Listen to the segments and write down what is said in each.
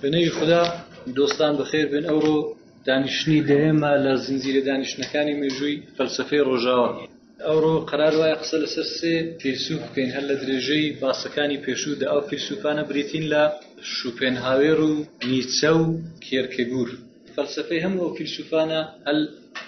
بە نەوی خدا دۆستان بەخێر بن ئەوڕۆ دانیشتنی دەیەمە لە زنجیرە دانیشتنەکانی مێژووی فەلسفەی ڕۆژاوە ئەوڕۆ قرار وایە قسە لەسەر سێ فیلسوف بکەین هەر لە درێژەی باسەکانی پێشوودا ئەو فیلسوفانە بریتین لە شوپێنهاوێر و نیچە و کێرکگور فەلسفەی هەموو ئەو فیلسوفانە هەل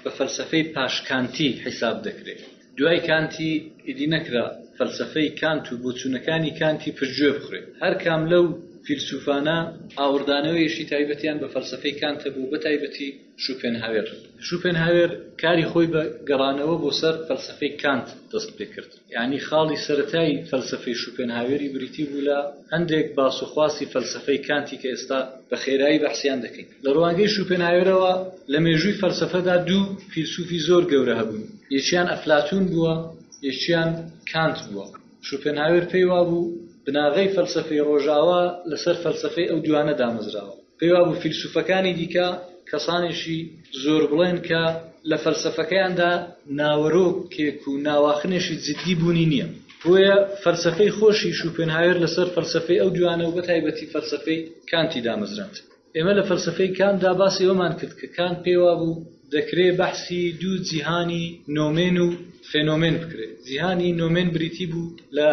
بە فەلسفەی پاشکانتی حیساب دەکرێت دوای کانتی ئیدی نەکرا فەلسەفەی کانت و بۆچوونەکانی کانتی پشتگوێ بخرێت. هەر کام لەو فیلسوفانە ئاوڕدانەوەیەکی تایبەتیان بە فەلسەفەی کانت هەبوو، بەتایبەتی شوپێنهاوێر. شوپێنهاوێر کاری خۆی بە گەڕانەوە بۆ سەر فەلسەفەی کانت دەست پێ کرد. یانی خاڵی سەرەتای فەلسەفەی شوپێنهاوێری بریتی بوو لە هەندێک باس و خواسی فەلسەفەی کانتی کە ئێستا بە خێرایی بەحسیان دەکەین. لە ڕوانگەی شوپێنهاوێرەوە لە مێژووی فەلسەفەدا دوو فیلسوفی زۆر گەورە هەبوون یەکیان ئەفلاتون بووە یەکیان کانت بووە شوپێنهاوێر پێی وابوو بناغەی فەلسەفەی ڕۆژاوا لەسەر فەلسەفەی ئەو دوانە دامەزراوە پێی وابوو فیلسوفەکانی دیکە کەسانێکی زۆر بڵێن کە لە فەلسەفەکەیاندا ناوەرۆکێک و ناواخنێکی جددی بوونی نییە بۆیە فەلسەفەی خۆشی شوپێنهاوێر لەسەر فەلسەفەی ئەو دوانە و بە تایبەتی فەلسەفەی کانتی دامەزراند ئێمە لە فەلسەفەی کانتدا باسی ئەوەمان کرد کە کانت پێی وابوو دەکرێ بەحسی دوو جیهانی نۆمێن و فێنۆمێن بکرێ. جیهانی نۆمێن بریتی بوو لە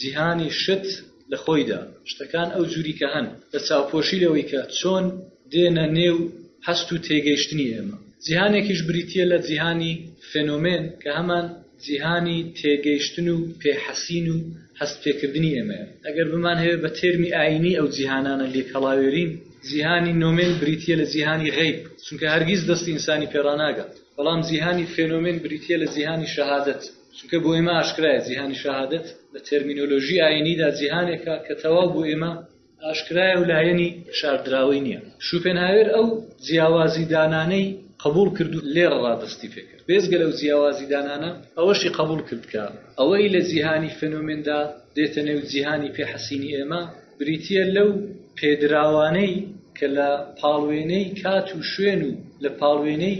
جیهانی شت لە خۆیدا، شتەکان ئەو جووری کە هەن، لە چاوپۆشی لەوەی کە چۆن دێنە نێو هەست و تێگەیشتنی ئێمە. جیهانێکیش بریتییە لە جیهانی فێنۆمێن کە هەمان. جیهانی تێگەیشتن و پێ حەسین و هەست پێکردنی ئێمەیە. ئەگەر بمان هەوێ بە تێرمی ئایینی ئەو جیهانانە لێکهەڵاوێرین، جیهانی نۆمێن بریتییە لە جیهانی غەیب، چونکە هەرگیز دەستی ئینسانی پێ ڕاناگات، بەڵام جیهانی فێنۆمێن بریتییە لە جیهانی شەهادەت، چونکە بۆ ئێمە ئاشکرایە جیهانی شەهادەت لە تێرمینۆلۆژی ئایینیدا جیهانێکە کە تەواو بۆ ئێمە ئاشکرایە و لایەنی شاردراوەی نییە. شوپێنهاوێر ئەو جیاوازیدانانەی قبووڵ کرد و لێرەڕا دەستی پێ کرد. بێجگە لەو جیاوازیدانانە ئەوەشی قبووڵ کرد کە ئەوەی لە جیهانی فێنۆمێندا دێتە نێو جیهانی پێ حەسینی ئێمە بریتییە لەو پێدراوانەی کە لە پاڵوێنەی کات و شوێن و لە پاڵوێنەی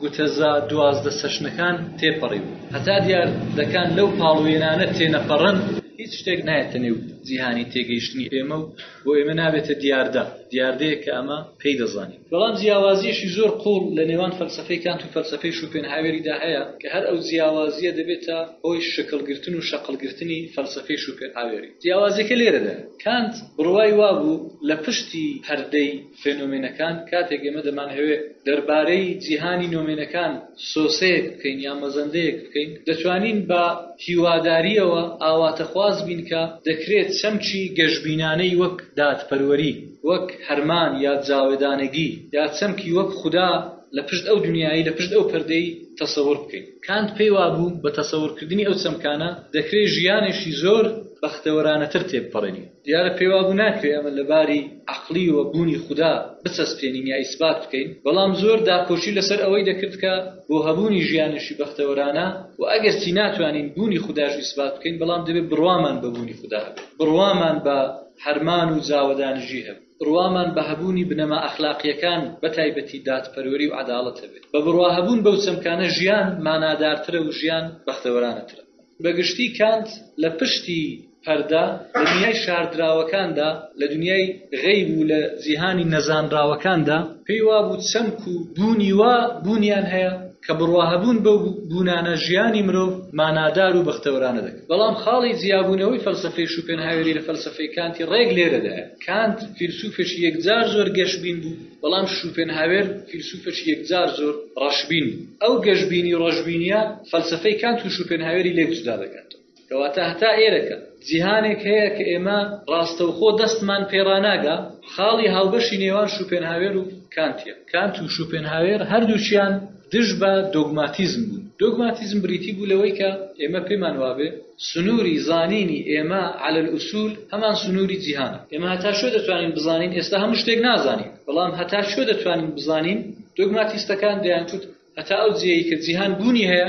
گوتەزا دوازدە چەشنەکان تێپەڕی و هەتا دیاردەکان لەو پاڵوێنانە تێنەپەڕن هیچ شتێک نایەتە نێو جیهانی تێگەیشتنی ئێمە و بۆ ئێمە نابێتە دیاردە، دیاردەیەک کە ئەمە پێی دەزانین. بەڵام جیاوازییەکی زۆر قووڵ لە نێوان فەلسەفەی کانت و فەلسەفەی شوپێنهاوێریدا هەیە کە هەر ئەو جیاوازییە دەبێتە هۆی شکڵگرتن و شەقڵگرتنی فەلسەفەی شوپێنهاوێری. جیاوازییەکە لێرەدایە، کانت بڕوای وابوو لە پشتی پەردەی، فێنۆمێنەکان، کاتێک ئێمە دەمانهەوێت دەربارەی جیهانی نۆمێنەکان سۆسەیەک بکەین یان مەزەندەیەک بکەین، دەتوانین بە هیوادارییەوە ئاواتەخواز بین کە دەکرێت چەمکی گەشبینانەی وەک دادپەروەری، وەک هەرمان یا جاوێدانەگی، یا چەمکی وەک خودا لە پشت ئەو دونیایەی لە پشت ئەو پەردەی تەسەور بکەین. کانت پێی وابوو بە تەسەورکردنی ئەو چەمکانە دەکرێت ژیانێکی زۆر بەختەوەرانەتر تێبپەڕێنین. دیارە پێی وابوو ناکرێ ئێمە لە باری عەقڵی و بوونی خودا بچەسپێنین یا ئیسبات بکەین، بەڵام زۆر داکۆکی لەسەر ئەوەی دەکرد کە بۆ هەبوونی ژیانێکی بەختەوەرانە و ئەگەرچی ناتوانین بوونی خوداش ئیسبات بکەین، بەڵام دەبێ بڕوامان بە بوونی خودا هەبێ، بڕوامان بە هەرمان و جاوەدانژی هەبێ. بڕوامان بە هەبوونی بنەما ئەخلاقییەکان بە تایبەتی دادپەروەری و عەداڵەت هەبێ. بە بڕواهەبوون بەو چەمکانە ژیان مانادارترە و ژیان بەختەوەرانەترە. بە گشتی کانت لە پشتی پەردە لە دنیای شاردراوەکاندا، لە دنیای غەیب و لە جیهانی نەزانراوەکاندا، پێی وابوو چەمک و بوونی وا بوونیان هەیە کە بڕواهەبوون بەو بوونانە ژیانی مرۆڤ مانادار و بەختەوەرانە دەکەن. بەڵام خاڵی جیابوونەوەی فەلسەفەی شوپێنهاوێری لە فەلسەفەی کانتی ڕێک لێرەدایە. کانت فیلسوفێکی یەکجار زۆر گەشبین بوو، بەڵام شوپێنهاوێر فیلسوفێکی یەکجار زۆر ڕەشبین بوو. ئەو گەشبینی و ڕەشبینییە فەلسەفەی کانت و شوپێنهاوێری لێک جودا دەکاتەوە. کەواتە هەتا ئێرەکە جیهانێک هەیە کە ئێمە ڕاستەوخۆ دەستمان پێ ڕاناگا، خاڵی هاوبەشی نێوان شوپێنهاوێر و کانتە. کانت و شوپێنهاوێر هەردووکیان دژ بە دۆگماتیزم بوون. دۆگماتیزم بریتی بوو لەوەی کە ئێمە پێمان وابێ سنووری زانینی ئێمە علی الاصول هەمان سنووری جیهانە. ئێمە هەتا کوێ دەتوانین بزانین؟ ئێستا هەموو شتێک نازانین، بەڵام هەتا کوێ دەتوانین بزانین؟ دۆگماتیستەکان دەیانکوت هەتا ئەو جێیەی کە جیهان بوونی هەیە،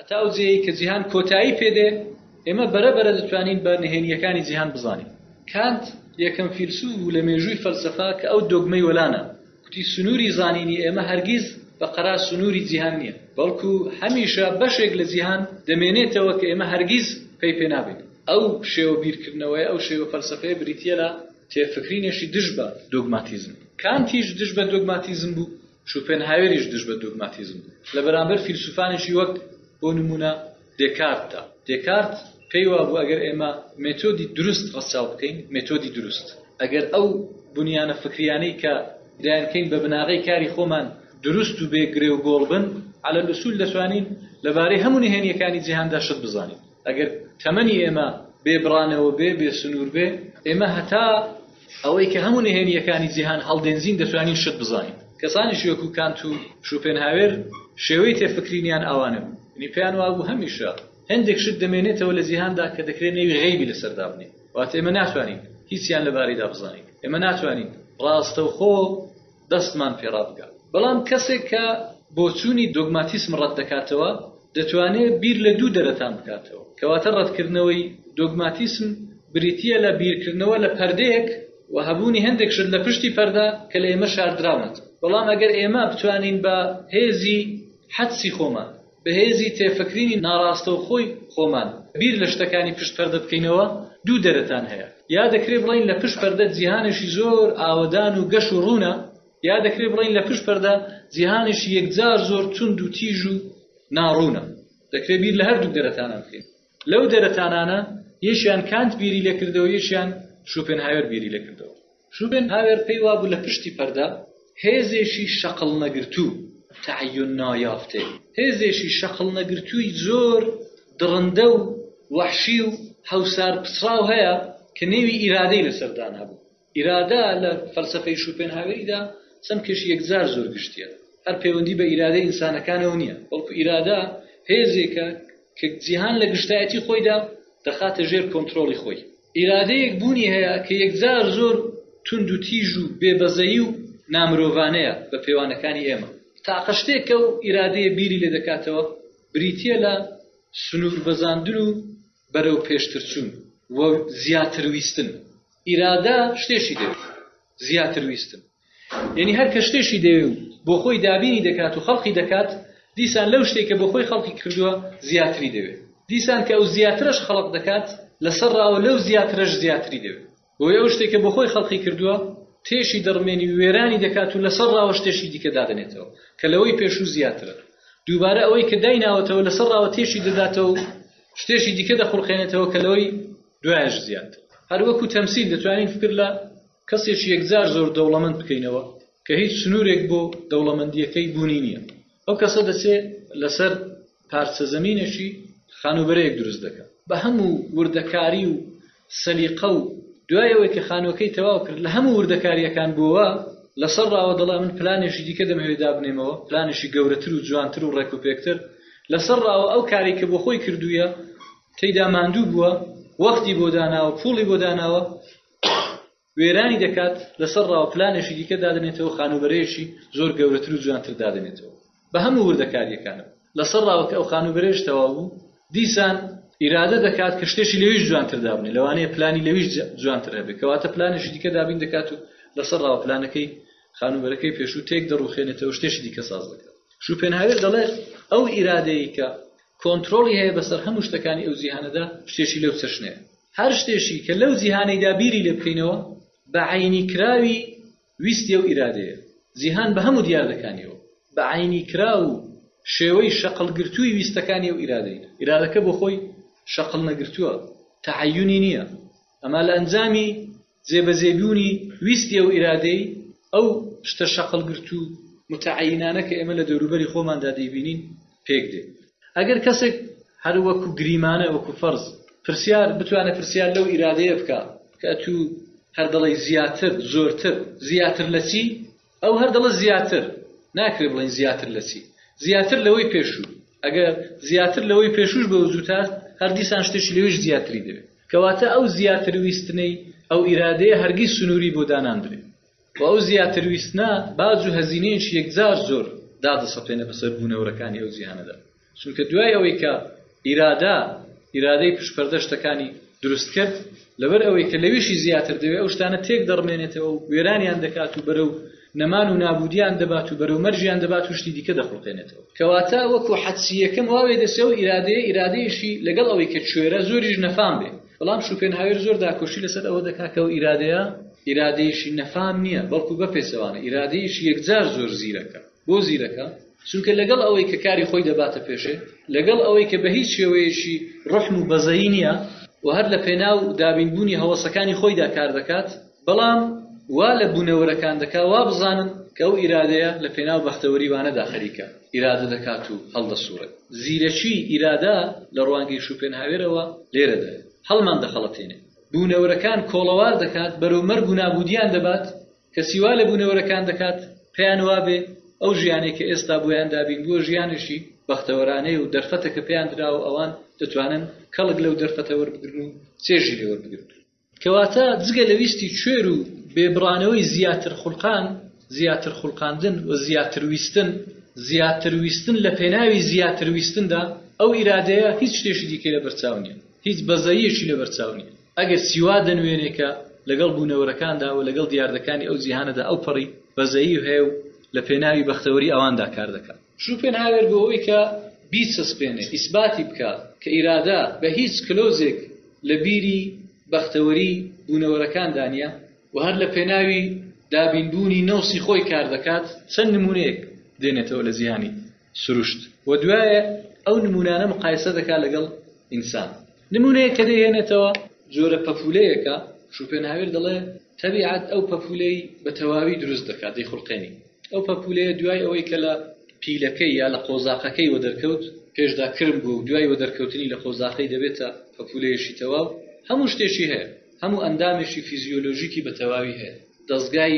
هەتا ئەو جێیەی کە جیهان کۆتایی پێدێ ئێمە بەرە بەرە دەتوانین بە نهێنیەکانی جیهان بزانین کانت یەکەم فیلسوف بوو لە مێژووی فەلسەفا کە ئەو دۆگمەی وەلانا کوتی سنووری زانینی ئێمە هەرگیز بە قەرا سنووری جیهان نییە بەڵکو هەمیشە بەشێک لە جیهان دەمێنێتەوە کە ئێمە هەرگیز پێی پێنابێت ئەو شێوە بیرکردنەوەی ئەو شێوە فەلسەفەیە بریتە لە تێفکرینێکی دژ بە دۆگماتیزم کانتیش دژ بە دۆگماتیزم بوو شوپێنهاوێریش دژ بە دوگماتیزم بوو لە بەرامبەر فیلسوفانێکی وەک بۆ نموونە دێکارت دا. دێکارت پێی وابوو ئەگەر ئێمە مێتۆدی دروست ڕەچاو بکەین، مێتۆدی دروست، ئەگەر ئەو بنیانە فکرییانەی کە دەیانکەین بە بناغەی کاری خۆمان دروست و بێ گرێ و گۆڵ بن، عەلی الئصول دەتوانین لەبارەی هەموو نهێنییەکانی جیهاندا شت بزانین. ئەگەر تەمەنی ئێمە بێ بڕانەوە بێ، بێ سنوور بێ، ئێمە هەتا. ئەوەی کە هەموو نهێنییەکانی جیهان هەڵدێنجین دەتوانین شت بزانین کەسانیش وەکو کانت و شوپێنهاوێر شێوەی تێفکرینیان ئەوانە بوو یعنی پێیان وابوو هەمیشە هەندێک شت دەمێنێتەوە لە جیهاندا کە دەکرێت نێوی غەیبی لەسەر دابنێین واتە ئێمە ناتوانین هیچیان لەبارەیدا بزانین ئێمە ناتوانین ڕاستەوخۆ دەستمان پێ ڕابگا. بەڵام کەسێک کە بۆچوونی دۆگماتیسم ڕەت دەکاتەوە، دەتوانێت بیر لە دوو دەرەتان بکاتەوە. کەواتە ڕەتکردنەوەی دۆگماتیسم بریتییە لە بیرکردنەوە لە پەردەیەک و هەبوونی هەندێک شت لە پشتی پەردە کە لە ئێمە شاردراونەتەوە. بەڵام ئەگەر ئێمە بتوانین بە هێزی حەدسی خۆمان، بەهێزی تێفکرینی ناڕاستەوخۆی خۆمان بیر لە شتەکانی پشت پەردە بکەینەوە، دوو دەرەتان هەیە، یا دەکرێ بڵێین لە پشت پەردە جیهانێکی زۆر ئاوەدان و گەش و ڕوونە، یا دەکرێ بڵێین لە پشت پەردە جیهانێکی یەکجار زۆر توند و تیژ و ناڕوونە. دەکرێ بیر لە هەردووک دەرەتانە بکەین. لەو دەرەتانانە یەکیان کانت بیری لێ کردەوە یەکیان شوپێنهاوێر بیری لێ کردەوە شوپێنهاوێر پێی وابوو لە پشتی پەردە هێزێکی شەقڵ نەگرتوو تەعەیون نایافتێ هێزێکی شەقڵ نەگرتووی زۆر دڕندە و وەحشی و هەوسار پچڕاو هەیە کە نێوی ئیرادەی لەسەردان هەبوو ئیرادە لە فەلسەفەی شوپێنهاوێریدا چەمکێکی یەکجار زۆر گشتییە، هەر پەیوەندی بە ئیرادەی ئینسانەکانەوە نییە، بەڵکو ئیرادە هێزێکە کە جیهان لە گشتایەتی خۆیدا دەخاتە ژێر کۆنترۆڵی خۆی. ئیرادەیەک بوونی هەیە کە یەکجار زۆر توند و تیژ و بێبەزەیی و نامرۆڤانەیە بە پێوانەکانی ئێمە. تاقە شتێک کە ئەو ئیرادەیە بیری لێ دەکاتەوە بریتییە لە سنووربەزاندن و بەرەو پێشترچوون و زیاتر ویستن ئیرادە شتێکی دەوێت زیاتر ویستن یعنی هەر کە شتێکی دەوێ و بۆ خۆی دابینی دەکات و خەڵقی دەکات دیسان لەو شتێک کە بۆ خۆی خەڵقی کردووە زیاتری دەوێت دیسان کە ئەو زیاترش خەڵق دەکات لەسەر ڕاوە لەو زیاترش زیاتری دەوێت بۆیە ئەو شتێک کە بۆخۆی خەڵقی کردووە تێشی دەڕمێنی وێرانی دەکات و لەسەر ڕاوە شتێکی دیکە دادەنێتەوە کە لەوەی پێشوو زیاترە دووبارە ئەوەی کە دایناوەتەوە لەسەر ڕاوە تێشی دەداتەوە شتێکی دیکە دەخڵقێنێتەوە کە لەوەی دوایش زیاتر هەر وەکو تەمسیل دەتوانین فکر لە کەسێکی یەکجار زۆر دەوڵەمەند بکەینەوە کە هیچ سنوورێک بۆ دەوڵەمەندیەکەی بوونی نییە ئەو کەسە دەچێت لەسەر پارچە زەمینێکی خانووبەرەیەک دروست دەکەن بە هەموو وردەکاری و سەلیقە و دوای ئەوەی کە خانووەکەی تەواو کرد لە هەموو وردەکاریەکان بووە لەسەر ڕاوە دەڵێ من پلانێکی دیکە دەمەوێ دابنێمەوە پلانێکی گەورەتر و جوانتر و ڕێک و پێکتر لەسەر ڕاوە ئەو کاری کە بۆ خۆی کردوویە تێیدا ماندوو بووە وەختی بۆ داناوە پوڵی بۆ داناوە وێرانی دەکات، لەسەر ڕاوە پلانێکی دیکە دادەنێتەوە، خانووبەرەیەکی زۆر گەورەتر و جوانتر دادەنێتەوە، بە هەموو وردەکارییەکانەوە، لەسەر ڕاوە کە ئەو خانووبەرەیش تەواو بوو، دیسان، ئیرادە دەکات کە شتێکی لەویش جوانتر دابنێت، لەوانەیە پلانی لەویش جوانتر هەبێت، کەواتە پلانێکی دیکە دابین دەکات و لەسەر ڕاوە پلانەکەی خانووبەرەکەی پێشوو تێکدەڕووخێنێتەوە، شتێکی دیکە ساز دەکات. شوپێنهاوێر دەڵێت، ئەو ئیرادەیەی کە کۆنترۆڵی هەیە بەسەر هەموو شتەکانی ئەو جیهانەدا شتێکی لەو چەشنەیە هەر شتێکی کە لەو جیهانەیدا بیری لێ بکەینەوە بە عینی کراوی ویستێ و ئیرادەیە جیهان بە هەموو دیاردەکانیەوە بە عینی کرا و شێوەی شەقل گرتووی ویستەکانی و ئیرادەین ئیرادەکە بۆ خۆی شەقل نەگرتووە تەعیونی نییە ئەما لە ئەنجامی جێبەجێبوونی ویستی ئەو ئیرادەی ئەو شتە شەقڵگرت و متەعەینانە کە ئێمە لە دەوروبەری خۆماندا دەیبینین پێک دێ ئەگەر کەسێک هەر وەکو گریمانە وەکو فەرز پرسیار بتوانە پرسیار لەو ئیرادەیە بکە کە ئەتوو هەر دەڵێی زیاتر زۆرتر زیاتر لە چی ئەو هەر دەڵێت زیاتر، ناکرێت بڵێین زیاتر لە چی؟ زیاتر لەوەی پێشوو، ئەگەر زیاتر لەوەی پێشووش بە وجود هات، هەر دیسان شتێکی لەوێش زیاتری دەبێت. کەواتە ئەو زیاتر ویستنەی، ئەو ئیرادەیە هەرگیز سنووری بۆ داناندرێت و ئەو زیاتر ویستنە باج و هەزینەیەکی یەکجار زۆر دادەسەپێنێت بەسەر بوونەوەرەکانی ئەو جیهانەدا. چونکە دوای ئەوەی کە ئیرادە ئیرادەی پشپەردە شتەکانی دروست کرد لەبەر ئەوەی کە لەویشی زیاتر دەوێت ئەو شتانە تێک دەڕمێنێتەوە و وێرانیان دەکات و بەرەو نەمان و نابودیان دەبات و بەرەو مەرجیان دەبات و شتی دیکە دەخڵقێنێتەوە کەواتە وەکو حەدسیەکەم واوێ دەسێ و ئیرادەیە ئیرادەیەشی لەگەڵ ئەوەی کە کوێرە زۆریش نەفام بێ بەڵام شوپێن هاوێر زۆر داکۆشی لەسەر ئەوە دەکات کە و ئیرادەیە ئیرادەیەشی نەفام نییە بەڵکو بە پێچەوانە ئیرادەیەشی یەکجار زۆر زیرەکە بۆ زیرەکە چونکە لەگەڵ ئەوەی کە کاری خۆی دەباتە پێشێ لەگەڵ ئەوەی کە بە هیچ شێوەیەشی ڕحم و بەزەی نییە و هەر لە پێناو دابینبوونی هەوەسەکانی خۆیدا کار دەکات بەڵام وا لە بوونەوەرەکان دەکا وا بزانن کە ئەو ئیرادەیە لە پێناو بەختەوەری وانەدا خەریکە ئیرادە دەکات و هەڵدەسوڕێت زیرەکی ئیرادا لە ڕوانگەی شوپێنهاوێرەوە لێرەدا هەڵمان دەخەڵەتێنێ بوونەوەرەکان کۆڵەوار دەکات بەرەو مەرگ و نابودیان دەبات کەسی وا لە بوونەوەرەکان دەکات پێیان وابێ ئەو ژیانەی کە ئێستا بۆیان دابین بووە ژیانێکی بەختەوەرانەیە و دەرفەتە کە پێیان دراوە ئەوان دەتوانن کەڵک لەو دەرفەتە وەربگرن و چێژی لێ وەربگرن کەواتە جگە لە ویستی کوێر و بێبڕانەوەی زیاتر خولقان زیاتر خولقاندن و زیاتر ویستن زیاتر ویستن لە پێناوی زیاتر ویستندا ئەو ئیرادەیە هیچ شتێکی دیکە لە بەرچاو نیە هیچ بەزەیەکی لە بەرچاو نیە ئەگەر سیوا دەنوێنێ کە لەگەڵ بوونەوەرەکاندا و لەگەڵ دیاردەکانی ئەو جیهانەدا ئەو پەڕی بەزەیی هەیە و لە پێناوی بەختەوەری ئەواندا کار دەکا. شوپێنهاوێر بۆ ئەوەی کە بیچەسپێنێ، ئیسباتی بکا کە ئیرادە بە هیچ کلۆزێک لە بیری بەختەوەری بوونەوەرەکاندا نیە و هەر لە پێناوی دابینبوونی نەوسی خۆی کار دەکات، چەند نموونەیەک دێنێتەوە لە جیهانی سروشت و دوایە ئەو نموونانە مقایسە دەکا لەگەڵ ئینسان. نموونەیەک کە دەیهێنێتەوە جۆرە پەپوولەیەکە، شوپێنهاوێر دەڵێ، تەبیعەت ئەو پەپوولەی بە تەواوی دروست دەکات، دەیخولقێنی. ئەو پەپوولەیە دوای ئەوەی کە لە پیلەکەی یا لە قۆزاقەکەی وەدەرکەوت، پێشدا کرم بووە و دوای وەدەرکەوتنی لە قۆزاقەی دەبێتە پەپوولەیەشی تەواو، هەموو شتێکی هەیە، هەموو ئەندامێکی فیزیۆلۆژیکی بە تەواوی هەیە، دەزگای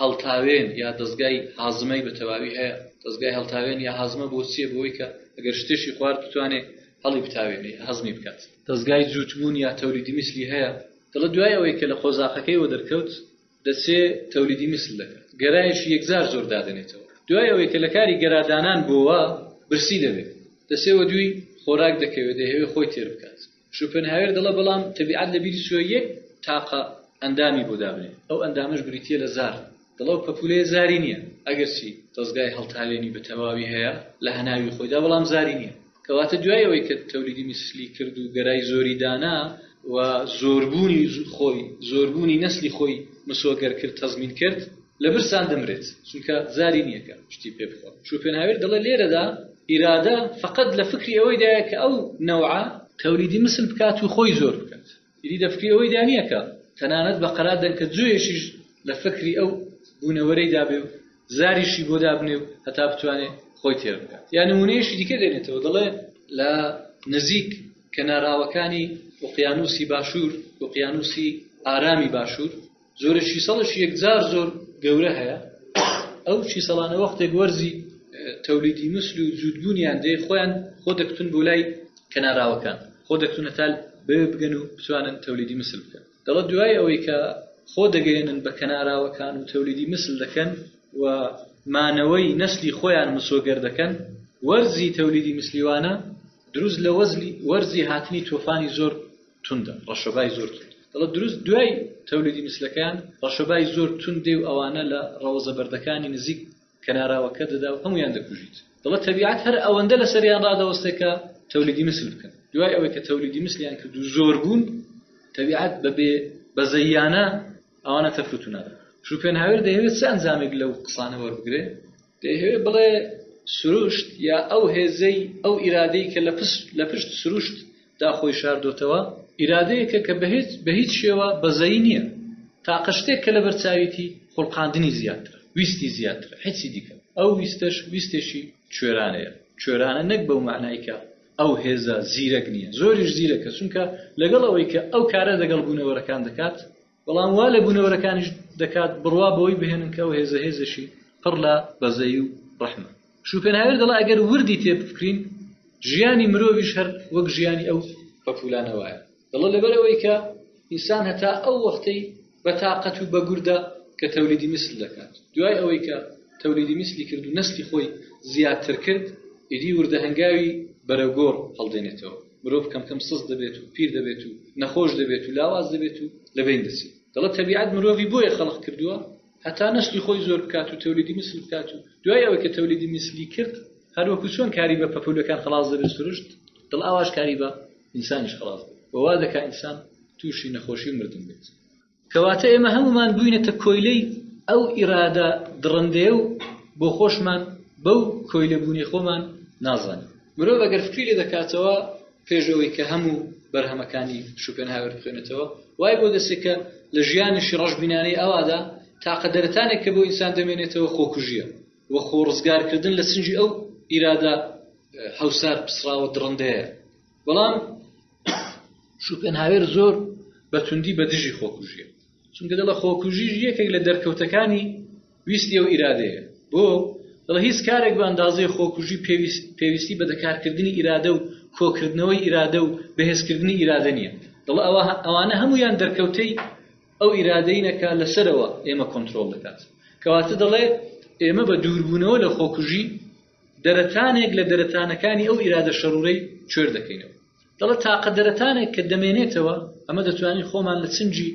هەڵتاوێن یا دەزگای هازمەی بە تەواوی هەیە، دەزگای هەڵتاوێن یا هازمە بۆ چییە؟ بۆ ئەوەی کە ئەگەر شتێکی خوارد بتوانێ هەڵیبتاوێنێ یا هەزمی بکات. دەزگای جووتبوون یا تەولیدی میسلی هەیە، دەڵێت دوای ئەوەی کە لە قۆزاخەکەی وەدەرکەوت، دەچێ تەولیدی میسل دەکات، گەرایەکی یەکجار زۆر دادەنێتەوە، دوای ئەوەی کە لە کاری گەرادانان بۆوە برسی دەبێ، دەچێ وەدووی خۆراک دەکەوێ، دەیهەوێ خۆی تێر بکات. شوپنهاوێر دەڵێ بەڵام تەبیعەت لەبیری چووە یەک تاقە ئەندامی بۆ دابنێ، ئەو ئەندامەش بریتییە لە زار. دڵە و پەپوولەیە زاری نییە، ئەگەرچی دەزگای هەڵتاوێنی بە تەواوی هەیە لە هەناوی خۆیدا، بەڵام زاری نییە. کەواتە دوای ئەوەی کە تەولیدی میسلی کرد و گەرای زۆری دانا و زۆربوونی خۆی، زۆربوونی نەسلی خۆی مسۆگەر کرد، تەزمین کرد، لە برسان دەمرێت، چونکە زاری نییە کە شتی پێ بخوات. شوپێنهاوێر دەڵێت لێرەدا ئیرادە فەقەت لە فکری ئەوەیدایە کە ئەو نەوعە، تەولیدی میسل بکات و خۆی زۆر بکات. ئیدی دەفکری ئەوەی دا نییە کە تەنانەت بە قەرار دەن کە جوێشیش لە فکری ئەو بوونەوەرەی دابێ و زاریشی بۆ دابنێ و هەتا بتوانێت خۆی تێر بکات یا نمونەیەشی دیکە دێنێتەوە دەڵێ لە نزیک کەناراوەکانی وقیانوسی باشوور وقیانوسی ئارامی باشوور جۆرە چیسەڵێکی یەکجار زۆر گەورە هەیە ئەو چیسەڵانە وەختێک وەرزی تەولیدی مسل و جوودبوونیان دێ خۆیان خۆ دەکتن بۆ لای کەناراوەکان خۆ دەکتونە تال بێ بگەن و بتوانن تەولیدی مسل بکەن دەڵە دوای ئەوەی کە خۆ دەگەێنن بە کەناراوەکان و تەولیدی مسل دەکەن و مانەوەی نەسلی خۆیان مسۆگەر دەکەن وەرزی تەولیدی مسلیوانە دروست لە وەرزی هاتنی تۆفانی زۆر توندە ڕەشەبای زۆر توند دەڵە دروست دوای تەولیدی میسلەکان ڕەشەبای زۆر تون دێ و ئەوانە لە ڕەوەزە بەردەکانی نزیک کەناراوەکە دەدا و هەمویان دەکوژیت دەڵە تەبیعات هەر ئەوەندە لە سەریان ڕادەوەستێکە تەولیدی مسل بکەن دوای ئەوەی کە تەولیدی مسلیان کرد و زۆر بوون تەبیعات بەبێ بەزەیانە ئەوانە تەفروتونەدا شوپێن هاوێر دەیەوێت چ ئەنجامێک لەو قسانە وەربگرێ دەیهەوێ بڵێ سروشت یا ئەو هێزەی ئەو ئیرادەی کە لە پشت سروشت دا خۆی شاردۆتەوە ئیرادەیەکە کە بەهێت بە هیچ شێوە بەزەی نییە تاقە شتێک کە لە بەرچاویتی خوڵقاندنی زیاتر ویستی زیاتر حیچی دیکە ئەو ویستەش ویستێکی کوێرانەیە کوێرانە نەک بەو معنایکە ئەو هێزە زیرەک نییە زۆریش زیرەکە چونکە لەگەڵ ئەوەی کە ئەو کارە دەگەڵ بوونەوەرەکان دەکات بەڵام وا لە بوونەوەرەکانیش دەکات بڕوا بەوەی بهێنن کە ئەو هێزە هێزێکی پڕ لە بەزەیی و ڕەحمە شوپێنهاوێر دەڵێ ئەگەر وردی تێ بکرین ژیانی مرۆڤیش هەر وەک ژیانی ئەو پەپولانە وایە دەڵە لەبەرەوەی کە ئینسان هەتا ئەو وەختەی بە تااقەت و بەگووردە کە تەولیدی مثل دەکات دوای ئەوەی کە تەولیدی مثلی کرد و نسلی خۆی زیاتر کرد ئیدی وردە هەنگاوی بەرەگۆڕ هەڵدێنێتەوە مرۆڤ کەم کەم سست دەبێت و پیر دەبێت و نەخۆش دەبێت و لاواز دەبێت و لەبین دەچێت دەڵە تەبیعات مرۆڤی بۆیە خەڵق کردووە هەتا نەسلی خۆی زۆر بکات و تەولیدی مثل بکات و دوای ئەوە کە تەولیدی میسلی کرد هەروەکو چۆن کاری بە پەپولەکان خلاص دەبێت سروشت دڵ ئاواش کاری بە ئینسانیش خلاص بێت بەوا دەکا ئینسان تووشی نەخۆشی مردن بێت کەواتە ئێمە هەموومان بووینەتە کۆیلەی ئەو ئیرادە دڕندەیە و بۆخۆشمان بەو کۆیلەبوونی خۆمان نازانین. مرۆڤ ئەگەر فکری لێ دەکاتەوە پێش ئەوەی کە هەموو بەرهەمەکانی شوپێنهاوێر بخوێنێتەوە، وای بۆ دەچێت کە لە ژیانیشی ڕەشبینانەی ئەوادا تاقە دەرەتانێک کە بۆ ئینسان دەمێنێتەوە خۆکوژییە و خۆڕزگارکردن لە سنگی ئەو ئیرادە هەوسار پسڕاوە دڕندەیە. بەڵام شوپێنهاوێر زۆر بە توندی بە دژی خۆکوژیە چونکە دەڵە خۆکوژیش یەکێک لە دەرکەوتەکانی ویستی و ئیرادەیە بۆ دەڵە هیچ کارێک بە ئەندازەی خۆکوژی پێویستی بە دەکارکردنی ئیرادە و کۆکردنەوەی ئیرادە و بەهێزکردنی ئیرادە نییە دەڵە ئەوانە هەمویان دەرکەوتەی ئەو ئیرادەینەکە لەسەرەوە ئێمە کۆنتترۆل دەکات کەواتە دەڵێ ئێمە بە دووربوونەوە لە خۆکوژی دەرەتانێک لە دەرەتانەکانی ئەو ئیرادە شەرورەی کوێر دەکەینەوە دەڵە تاقە دەرەتانێک کە دەمێنێتەوە ئەمە دەتوانین خۆمان لە چنجی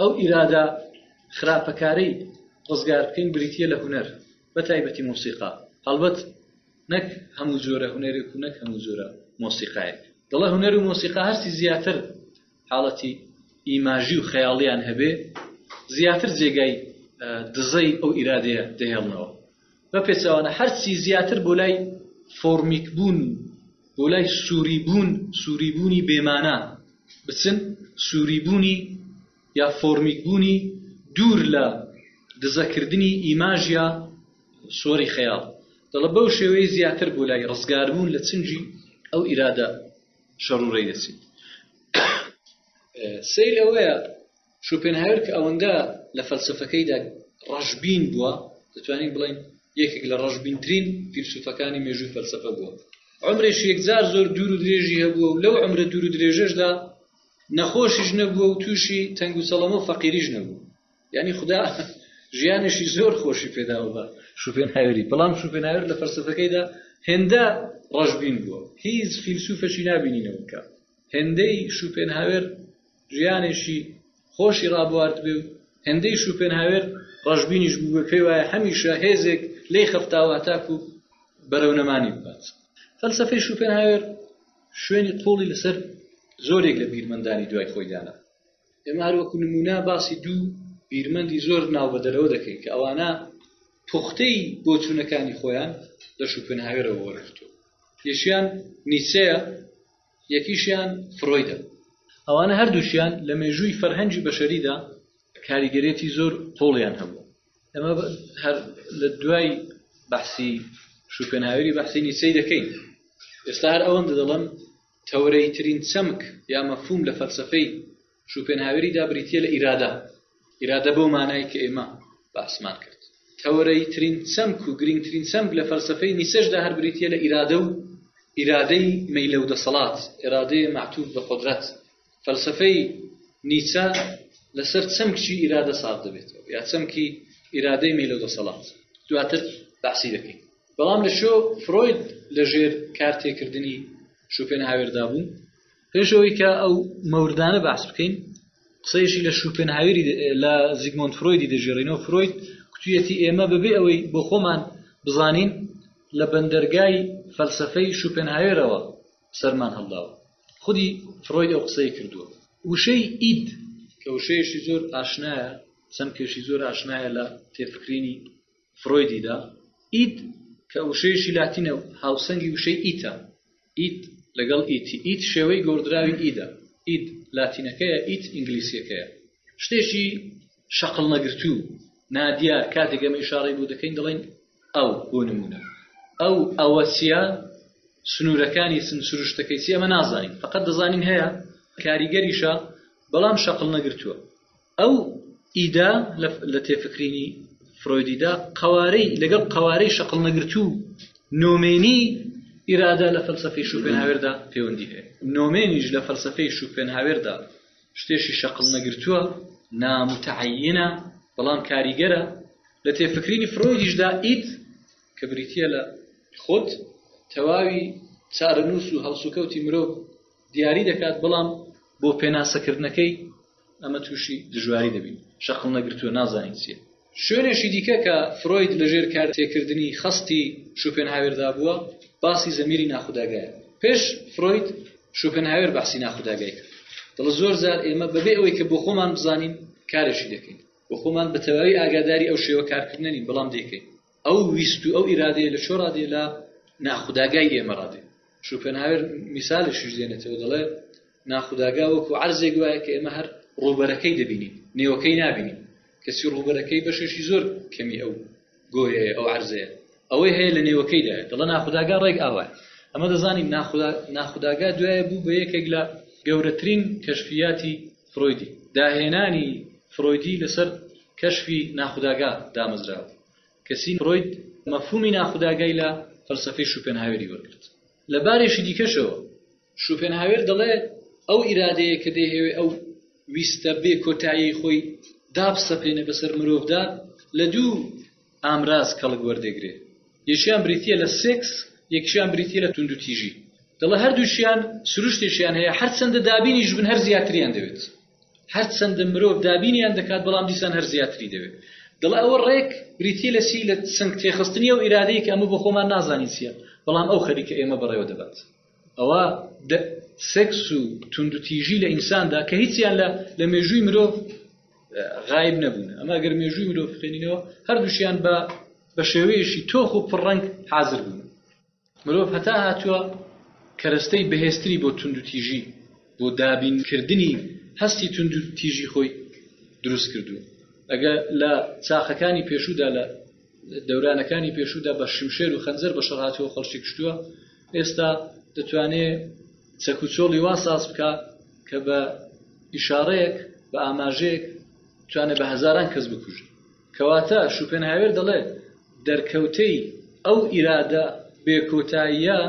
ئەو ئیرادە خراپەکارەی ڕزگار بکەین بریتە لە هوەر بە تایبەتی مۆسیقا هەڵبەت نەک هەموو جۆرە هوەرێک و نەک هەموو جۆرە مۆسیقایە دەڵێ هوەر و مۆسیقا هەرسی زیاتر حاڵەتی ئیماژی و خەیاڵیان هەبێ زیاتر جێگای دزەی ئەو ئیرادەیە دەهێڵنەوە بە پێچەوانە هەرچی زیاتر بۆ لای فۆرمیک بوون و بۆ لای سووری بوون سووری بوونی بێمانە بچن سووری بوونی یا فۆرمیک بوونی دوور لە دزەکردنی ئیماژیا سۆری خەیاڵ دەڵە بەو شێوەی زیاتر بۆ لای ڕزگاربوون لە چنجی ئەو ئیرادە شەڕورەی دەچیت سەیر ئەوەیە شۆپێنهاوێر کە ئەوەندە لە فەلسەفەکەیدا ڕەشبین بووە دەتوانین بڵێین یەکێک لە ڕەشبینترین فیلسوفەکانی مێژووی فەلسەفە بووە عمرێش یەکجار زۆر دوور و درێژی هەبووە و لەو عمرە دوور و درێژەشدا نەخۆشیش نەبووە و تووشی تەنگ و سەڵەمە و فەقیریش نەبوو یعنی خدا ژیانێکی زۆر خۆشی پێداوە بە شوپێن هاوری بەڵام شوپێن هاور لە فەرسەفەکەیدا هێندە ڕەشبین بووە هیچ فیلسوفەشی نبینینەوە بکە هێندەی شوپێنهاوێر ژیانێکی خۆشی ڕابواردبێ و هێندەی شوپێنهاوێر ڕەشببینیش بووە پێی وایە هەمیشە هێزێک لی خەفتاوە هەتاکو و بەرەو نەمانی بکات فەلسفەی شوپێنهاوێر شوێنی قوڵی لەسەر زۆرێک لە بیرمەندانی دوای خۆی دانا ئێمە هەر وەکو نمونە باسی دوو بیرمەندی زۆر ناو بەدەرەوە دەکەین کە ئەوانە پوختەی بۆچوونەکانی خۆیان لە شوپێنهاوێرەوە وەرگتووە یشیان نیچەیە یەکیشیان فرۆیدە. ئەوانە هەردووکیان لە مێژووی فەرهەنگی بەشەریدا کاریگەریەتی زۆر قوڵیان هەبوو. ئەمە هەر لە دوای بەحسی شوپێنهاوێری بەحسی نیچەی دەکەین. ئێستا هەر ئەوەندە دەڵێم تەورەیترین چەمک یا مەفهوم لە فەلسەفەی شوپێنهاوێری دا بریتیە لە ئیرادە ئیرادە بەو مانای کە ئێمە باسمان کرد تەوەرەی ترین چەمک و گرنگترین چەمک لە فەلسفەی نیسەشدا هەر بریتە لە ئیرادە و ئیرادەی مەیلە و دەسەڵات ئێرادەی معتوب بە قدرەت فەلسفەی نیچە لەسەر چەمکی ئیرادە ساز دەبێتەوە یا چەمکی ئیرادەی مەیلە و دەسەڵات دواتر بەحسی دەکەین بەڵام لە شۆ فرۆید لە ژێر کارتێکردنی شوپێن هاوێردا بوو پێش ئەوەی کە ئەو مەوردانە باس بکەین قسەیشی لە شوپنهاویری لە زیگمۆند فرۆیدی دەژێڕینەوە فرۆید کوتویەتی ئێمە بەبێ ئەوەی بۆ خۆمان بزانین لە بەندەرگای فەلسفەی شوپنهاوێرەوە سەرمان هەڵداوە خودی فرۆید ئەو قسەی کردووە وشەی ئید کە وشەیەشی زۆر ئاشنایە چەمکێکی زۆر ئاشنایە لە تێفکرینی فرۆیدیدا ئید کە وشەیەشی لاتینە هاوسەنگی وشەی ئیتە ئید لەگەڵ ئیتی ئید شێوەی گۆڕدراوی ئیدە ئید لاتینەکەیە ئیت ئینگلیسیەکەیە شتێکی شەقل نەگرتوو نادیار کاتێک ئەمە ئشارەی بوو دەکەین دەڵێن ئەو بۆ نمونە ئەو ئەوە چیە سنوورەکانی سن سروشتەکەی چی ئەمە نازانین فقط دەزانین هەیە کاریگەریشە بەڵام شەقل نەگرتووە ئەو ئیدە لە تێفکرینی فرۆیدیدا قوارەی لەگەڵ قوارەی شەقڵ نەگرتو نۆمێنی ئیرادە لە فەلسفەی شوپێنهاوێردا پەیوەندی هەیە نۆمێنیش لە فەلسفەی شوپێنهاوێردا شتێشی شەقڵ نەگرتووە نامتعینە بەڵام کاریگەرە لە تێفکرینی فرۆیدیشدا ئیت کە بریتە لە خۆت تەواوی چارەنووس و هەڵسوکەوتی مرۆڤ دیاری دەکات بەڵام بۆ پێناسەکردنەکەی ئەمە تووشی دژواری دەبین شەقل نەگرتووە نازانین چیە شوێنێکی دیکە کە فرۆید لەژێر کار تێکردنی خستی شوپێن هاوێردا بووە باسی زەمیری ناخوداگایە پێش فرۆید شوپێن هاوێر بەحسی ناخوداگای کرد دڵ زۆر زار ئێمە بەبێ ئەوەی کە بۆ خۆمان بزانین کارێکی دەکەین بۆ خۆمان بە تەواوی ئاگاداری ئەو شێوە کارکردنی بەڵام دەکەین ئەو ویست و ئەو ئیرادەیە لە کوێڕا دێ لە ناخوداگای ئێمەڕا دێ شوپێنهاوێر میسالێکیش دێنێتەوە دەڵێ ناخوداگا وەکو عەرزێک وایە کە ئێمە هەر ڕووبەرەکەی دەبینین نێوەکەی نابینین کەسی ڕووبەرەکەی بەشێکی زۆر کەمی ئەو گۆیەیە ئەو عەرزەیە ئەوەی هەیە لە نێوەکەیدا دەڵە ناخوداگا ڕێک ئاوای ئەمە دەزانین ناخوداگا دوایە بوو بە یەکێک لە گەورەترین کەشفیاتی فرۆیدی، داهێنانی فرۆیدی لەسەر کەشفی ناخوداگا دامەزرا و کەسی فرۆید مەفهوومی ناخوداگای لە فەلسەفەی شوپێنهاوێری وەرگرت. لە بارێکی دیکەشەوە شوپێنهاوێر دەڵێ ئەو ئیرادەیە کە دەیهەوێ ئەو ویستە بێ کۆتاییەی خۆی دابسەپێنێ بەسەر مرۆڤدا لە دوو ئامراز کەڵک وەردەگرێ یەکیان بریتیە لە سێکس یەکیان بریتیە لە توندوتیژی دەڵێ هەردووشیان سروشتێکیان هەیە هەرچەندە دابینیش بن هەر زیاتریان دەوێت هەرچەندە مرۆڤ دابینیان دەکات بەڵام دیسان هەر زیاتری دەوێت دڵ ئەوە ڕێک بریتی لە سی لە سنگ تێخستنی و ئیرادەیەک ئەمە بۆ خۆمان نازانین چیە بەڵام ئەو خەریکە ئێمە بەڕێوە دەبات ئەوا سێکس و توندوتیژی لە ئینساندا کە هیچیان لە لە مێژووی مرۆڤ غایب نەبوون ئەمە گەر مێژووی مرۆڤ بخێنینەوە هەردووشیان بە بە شێوەیەشی تۆخ و پڕڕەنگ حاضر بوون مرۆڤ هەتا هاتووە کەرەستەی بەهێستری بۆ توندوتیژی بۆ دابینکردنی هەستی توندوتیژی خۆی دروست کردووە ئەگە لە چاخەکانی پێشوودا لە دەورانەکانی پێشوودا بە شمشێر و خەنجەر بە شەڕاتەوە خەڵکی کوشتووە ئێستا دەتوانێ چەکوچۆڵی وا ساز بکە کە بە ئیشارەیەک بە ئاماژەیەک توانێت بە هەزاران کەس بکوژێت کەواتە شوپێن هاوێر دەڵێت دەرکەوتەی ئەو ئیرادە بێکۆتاییە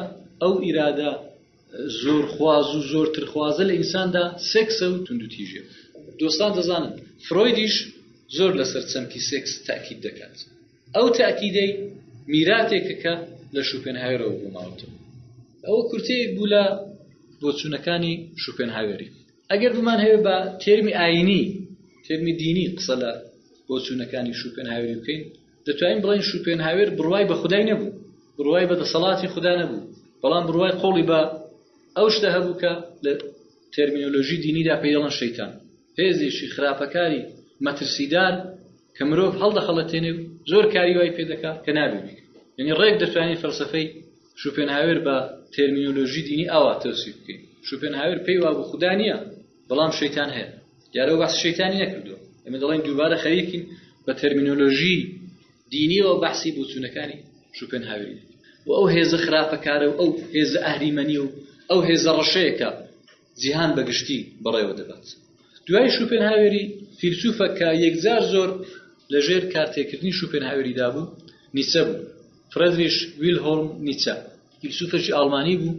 ئەو ئیرادە زۆرخواز و زۆرترخوازە لە ئینساندا سێکسە و توندوتیژە دۆستان دەزانن فرۆیدیش زۆر لەسەر چەمکی سێکس تاکیید دەکات ئەو تاکیدەی میراتێکەکە لە شوپێنهایرەوە بووماوەتەوە ئەوە کورتەیەک بوو لە بۆچوونەکانی شوپێنهاوێری ئەگەر بمان هەیە بە تێرمی ئاینی تێرمی دینی قسە لە بۆچوونەکانی شوپێنهاوێری بکەین دەتوانین بڵێین شوپێنهاوێر بڕوای بە خودای نەبوو بڕوای بە دەسەڵاتی خودا نەبوو بەڵام بڕوای قۆڵی بە ئەو شتە هەبوو کە لە تەرمینۆلۆژی دینیدا پێی دەڵن شەیتان هێزێکی خراپەکاری مەترسیدار کە مرۆڤ هەڵدەخەڵەتێنێ و زۆر کاری وای پێ دەکات کە نابێت یعنی ڕێک دەتوانین فەلسفەی شوپێنهاوێر بە تەرمینۆلۆژی دینی ئاوا تەوسی بکەین شوپێنهاوێر پێی وابوو خودا نییە بەڵام شەیتان هەیە دیارە و بەس شەیتانی نەکردووە ئەمە دەڵێن دووبارە خەریکین بە تەرمینۆلۆژی دینیەوە بەحسی بۆچوونەکانی شوپێن هاوری و ئەو هێزە خراپەکارە و ئەو هێزە ئەهریمەنی و ئەو هێزە ڕەشەیەکە جیهان بەگشتی بەڕێوە دەبات دوای شوپێن هاوێری فیلسوفە کە یەکجار زۆر لەژێر کارتێکردنی شوپێن هاوێریدا بوو نیچە بوو فرەدریش ویلهۆڵم نیچە فیلسوفەشی ئاڵمانی بوو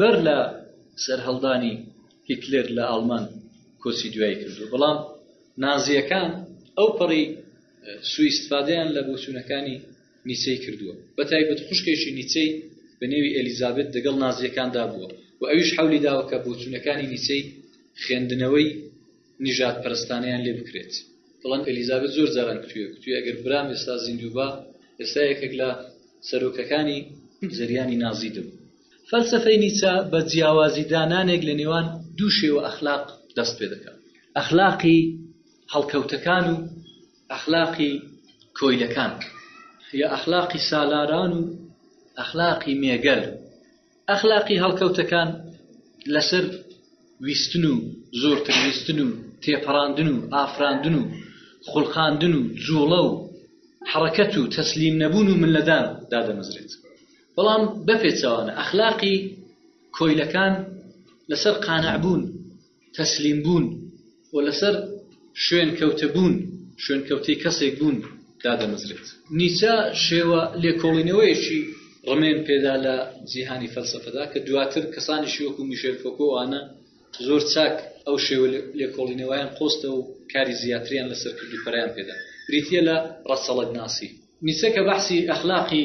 بەر لە سەرهەڵدانی هیتلەر لە ئاڵمان کۆچی دوایی کردو بەڵام نازیەکان ئەو پەڕی سوئیسفادەیان لە بۆچوونەکانی نیچەی کردووە بە تایبەت خوشکێکی نیچەی بە نێوی ئەلیزابێت دەگەڵ نازیەکاندا بووە و ئەویش حولی داوە کە بۆچوونەکانی نیچەی خوێندنەوەی نیژادپەرستانەیان لێ بکرێت بەڵام ئەلیزابێت زۆر جاران کوێ کوێ ئەگەر برام ئێستا زیندووبا ئێستا یەکێک لە سەرۆکەکانی زریانی نازی دەبوو فەلسفەی نیچە بە جیاوازی دانانێک لە نێوان دوو شێوە ئەخلاق دەست پێ دەکات ئەخلاقی هەڵکەوتەکان و ئەخلاقی کۆیلەکان یا ئەخلاقی سالاران و ئەخلاقی مێگەل ئەخلاقی هەڵکەوتەکان لەسەر ویستن و زۆرتر ویستن و تێپەڕاندن و ئافراندن و خولقاندن و جوڵە و حڕەکەت و تەسلیم نەبوون و من لەدان دادەمەزرێت بەڵام بەپێچوانە ئەخلاقی کۆیلەکان لەسەر قانەعبوون تەسلیم بوون و لەسەر شوێنکەوتە بوون، شوێنکەوتەی کەسێک بوون، دادەمەزرێت. نیچە شێوە لێکۆڵینەوەیەکی ڕمێن پێدا لە جیهانی فەلسەفەدا کە دواتر کەسانیشی وەکوو میشێل فۆکۆ و ئانە زۆر چاک ئەو شێوە لێکۆڵینەوەیان قۆستەوە و کاری زیاتریان لەسەر کرد و پەرەیان پێدا، بریتییە لە ڕەچەڵەکناسی. نیچە کە بەحسی ئەخلاقی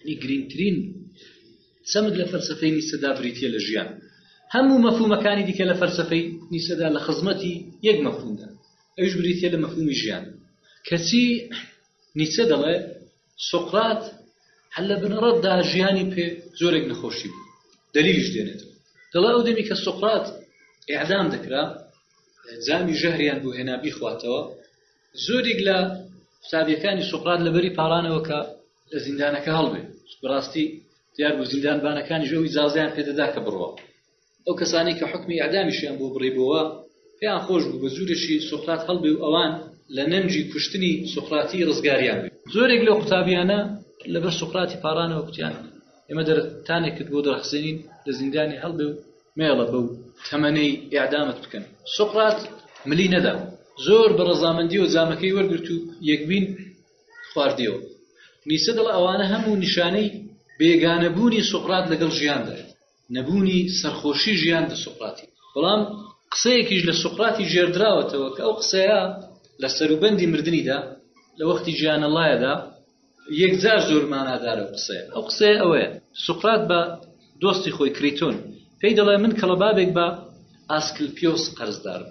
یعنی گرینگترین چەمک لە فەلسفەی نیسەدا بریتە لە ژیان هەموو مەفهومەکانی دیکە لە فەلسفەی نیسەدا لە خزمەتی یەک مەفهومدا ئەوش بریتە لە مەفهومی ژیان کەچی نیچە دەڵێ سقرات هەر لە بنەڕەتدا ژیانی پێ زۆرێک نەخۆشی بوو دەلیش دێنێت دەڵێ ئەو دەمی کە سقرات ئعدام دەکرا جامی ژەهریان بۆ هێنا بیخواتەوە زۆرێک لە قوتابیەکانی سقرات لەبەری پارانەوە کە لە زیندانەکە هەڵبێ بڕاستی دیار بوو زیندانبانەکانیش ئەوی زازیان پێدەدا کە بڕوە ئەو کەسانی کە حکمی ئەدامیشیان بۆ بڕیبەوە پێیان خۆش بوو بە جوورێکی سوقرات هەڵبێ و ئەوان لە نەنجی کوشتنی سوقراتی ڕزگاریان بێ زۆرێک لەو قوتابیانە لەبەر سوقراتی پارانەوە کوتیان ئێمە دەرتانێک کرد بۆ دەرخسێنین لە زیندانی هەڵبێ و مێڵە بەو تەمەەی ئیعدامت بکەن سوقرات ملی نەدا زۆر بە ڕزامەندی و زامەکەی وەرگرت و یەکبین خواردیەوە نیچە دەڵێ ئەوانە هەموو نیشانەی بێگانەبوونی سوقرات لەگەڵ ژیان دەێت نەبوونی سەرخۆشی ژیان دە سوقراتی بەڵام قسەیەکیش لە سوقراتی ژێردراوەتەوە کە ئەو قسەیە لە سەروبەندی مردنیدا لە وەختی ژیانە لایەدا یەکجار زۆر مانادارە و قسەیە ئەو قسەیە ئەوەیە سوقرات بە دۆستی خۆی کریتۆن پێی دەڵێ من کەڵەبابێک بە ئاسکل پیۆس قەرزدارم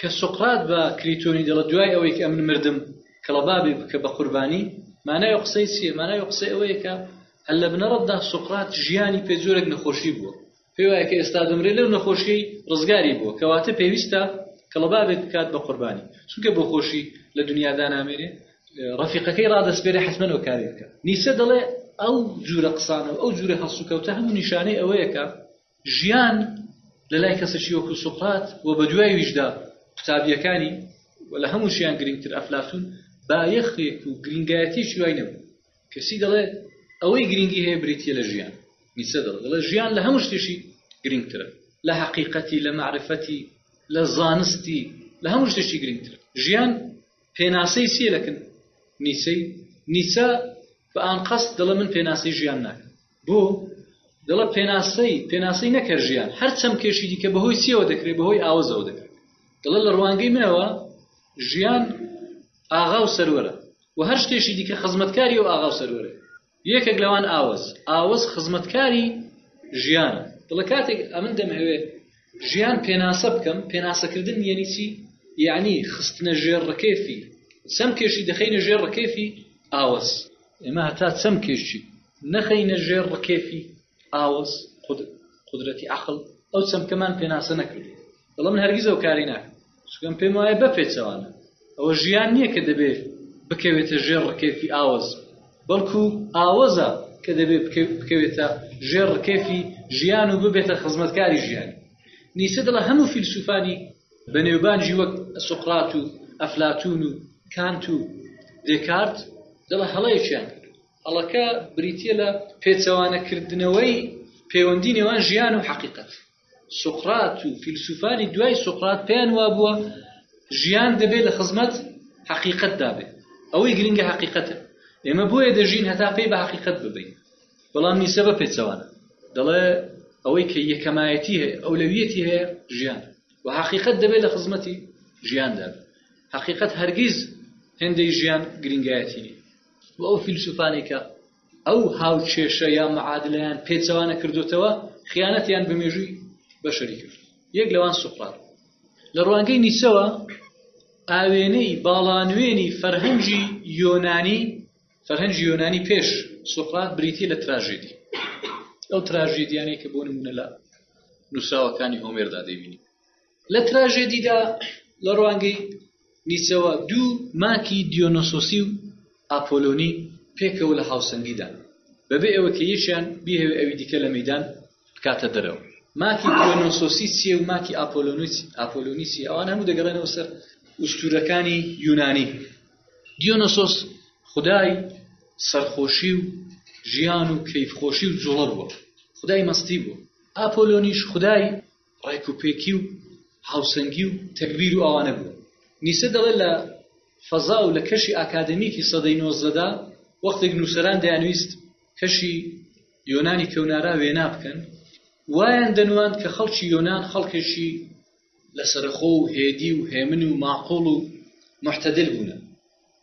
کە سوقرات بە کریتۆنی دەڵێت دوای ئەوەی کە ئەمن مردم کەڵەبابی بکە بە قوربانی مانای ئەو قسەی چییە مانای ئەو قسەی ئەوەیە کە هەل لە بنەڕەتدا سوقرات ژیانی پێ جۆرێک نەخۆشی بووە پێی وایە کە ئێستا دەمرێت لەو نەخۆشیی ڕزگاری بووە کەواتە پێویستە کەڵەبابێک بکات بە قوربانی چونکە بۆ خۆشی لە دنیادا نامێنێ ڕفیقەکەی ڕادەسپێرە حتممە ئەو کاری بکە نیچە دەڵێ ئەو جورە قسانە و ئەو جورە هەڵسوکەوتە هەموو نیشانەی ئەوەیەکە ژیان لە لای کەسێکی وەکو سوقرات و بەدوایویشدا قوتابییەکانی و لە هەمووشیان گرنگتر ئەفلاتون بایەخێک و گرنگایەتیەکی وای نەبوو کەسی دەڵێ ئەوەی گرنگی هەیە بریتە لە ژیان نیچە دەڵێ دەڵێ ژیان لە هەموو شتێکی گرنگترە لە حەقیقەتی لە معرفەتی لە زانستی لە هەموو شتێکی گرنگتر ژیان پێناسەی سیلەکن نیچەی نیچە بە ئانقەست دەڵێ من پێناسەی ژیان ناکەم بۆ دەڵە پێناسەی پێناسەی نەکەر ژیان هەر چەمکێکی دیکە بەهۆی چیەوە دەکرێت بەهۆی ئاوەزەوە دەکرێت دەڵە لە ڕوانگەی منەوە ژیان ئاغا و سەروەرە و هەر شتێکی دیکە خزمەتکاری و ئاغا و سەروەرە یەکێک لەوان ئاوەز ئاوەز خزمەتکاری ژیان دڵە کاتێک ئەمن دەمهوێ ژیان پێناسە بکەم پێناسەکردن یەنی چی یعنی خستنە ژێر ڕکێفی سەم کێشی دەخینە ژێر ڕکێفی ئاوەز ئێمە هەتا چەم کێشی نەخەینە ژێر ڕکێفی ئاوەز قدرەتی عقل ئەو چەمکەمان پێناسە نەکرد دەڵە من هەرگیز ئەو کاری ناکە چکەم پێم وایە بەپێچەوانە ئەوە ژیان نییە کە دەبێت بکەوێتە ژێر ڕکێفی ئاوەز بەڵکو ئاوەزە کە دەبێت بکەوێتە ژێر ڕکێفی ژیان و ببێتە خزمەتکاری ژیان نیسە دڵە هەموو فیلسوفانی بە نێوبانجی وەک سوقرات و ئەفلاتون و کانت و دێکارت دڵە هەڵەیەکیان هەڵەکە بریتییە لە پێچەوانەکردنەوەی پەیوەندی نێوان ژیان و حەقیقەت سوقرات و فیلسوفانی دوای سوقرات پێیان وابووە ژیان دەبێت لە خزمەت حەقیقەت دابێت ئەوەی گرنگە حەقیقەتە ئێمە بۆیە دەژین هەتا پێی بە حقیقت ببین بەڵام نیسە بە پێچەوانە دەڵێ ئەوەی کە یەکەمایەتی هەیە ئەو لەویەتی هەیە ژیان و حقیقت دەبێت لە خزمەتی ژیاندا حقیقت هەرگیز هێندەی ژیان گرنگایەتی و ئەو فیلسوفانەی کە ئەو هاوکێشە یا معادلەیان پێچەوانە کردوتەوە خیانەتیان بە مێژووی بەشەری کرد یەک لەوان سوقرات لە ڕوانگەی نیچەوە ئاوێنەی باڵانوێنی فەرهەنگی یۆنانی فەرهەنگی یۆنانی پێش سوقرات بریتی لە تراژێدی ئەو تراژێدیانەی کە بۆ نمونە لە نووسراوەکانی هۆمێردا دەبینی لە تراژێدیدا لە ڕوانگەی نیچەوە دوو ماکی دیۆنۆسۆسی و ئاپۆلۆنی پێکەوە لە هاوسەنگیدان بەبێ ئەوە کە یەکیان بیهەوێ ئەوی دیکە لە مەدان بکاتە دەرەوە ماکی دیۆنۆسۆسی چیە و ماکی ئاپۆلۆنی چی ئەوان هەموو دەگەڕێنەوە سەر ئوستورەکانی یونانی دیۆنۆسۆس خدای سەرخۆشی و ژیان و کەیفخۆشی و جوڵە بووە خدای مەستی بوو ئاپۆلۆنیش خدای ڕێکوپێکی و هاوسەنگی و تەگبیر و ئەوانە بوو نیسە دەڵێت لە فەزا و لە کەشی ئاکادمیکی سەدەی نۆزدەدا وەختێک نووسەران دەیانویست کەشی یۆنانی کەونارا وێنا بکەن وایان دەنوان کە خەڵکی یۆنان خەڵکێکی لە سەرخۆ و هێدی و هێمن و ماقۆڵ و محتەدل بوونە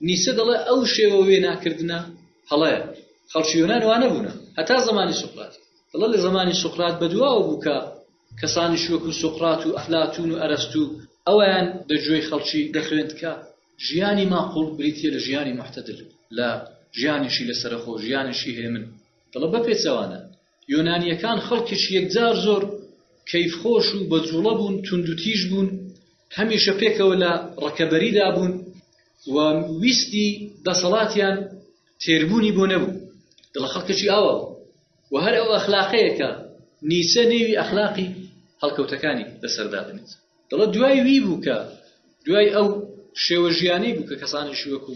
نیچە دەڵێت ئەو شێوە وێناکردنە هەڵەیە، خەڵکی یۆنان وا نەبوونە هەتا زەمانی سوقرات، دەڵێت لە زەمانی سوقرات بەدواوە بوو کە کەسانیش وەکو سوقرات و ئەفلاتوون و ئەرەستوو ئەویان بە گوێی خەڵکی دەخوێند کە ژیانی ماقوڵ بریتییە لە ژیانی موعتەدل، لە ژیانێکی لەسەرەخۆ، ژیانێکی هێمن، دەڵێت بەپێچەوانە، یۆنانیەکان خەڵکیش یەکجار زۆر کەیف خۆش و بە جوڵە بوون توندوتیژ بوون هەمیشە پێکەوە لە ڕکەبەریدا بوون و ویستی دەسەڵاتیان تێربوونی بۆ نەبوو دڵە خەڵکەچی ئاوە و هەر ئەو ئەخلاقەیەکە نیچە نێوی ئەخلاقی هەڵکەوتەکانی لەسەردا بنێت دڵە دوای وی بوو کە دوای ئەو شێوە ژیانی بوو کە کەسانیشی وەکو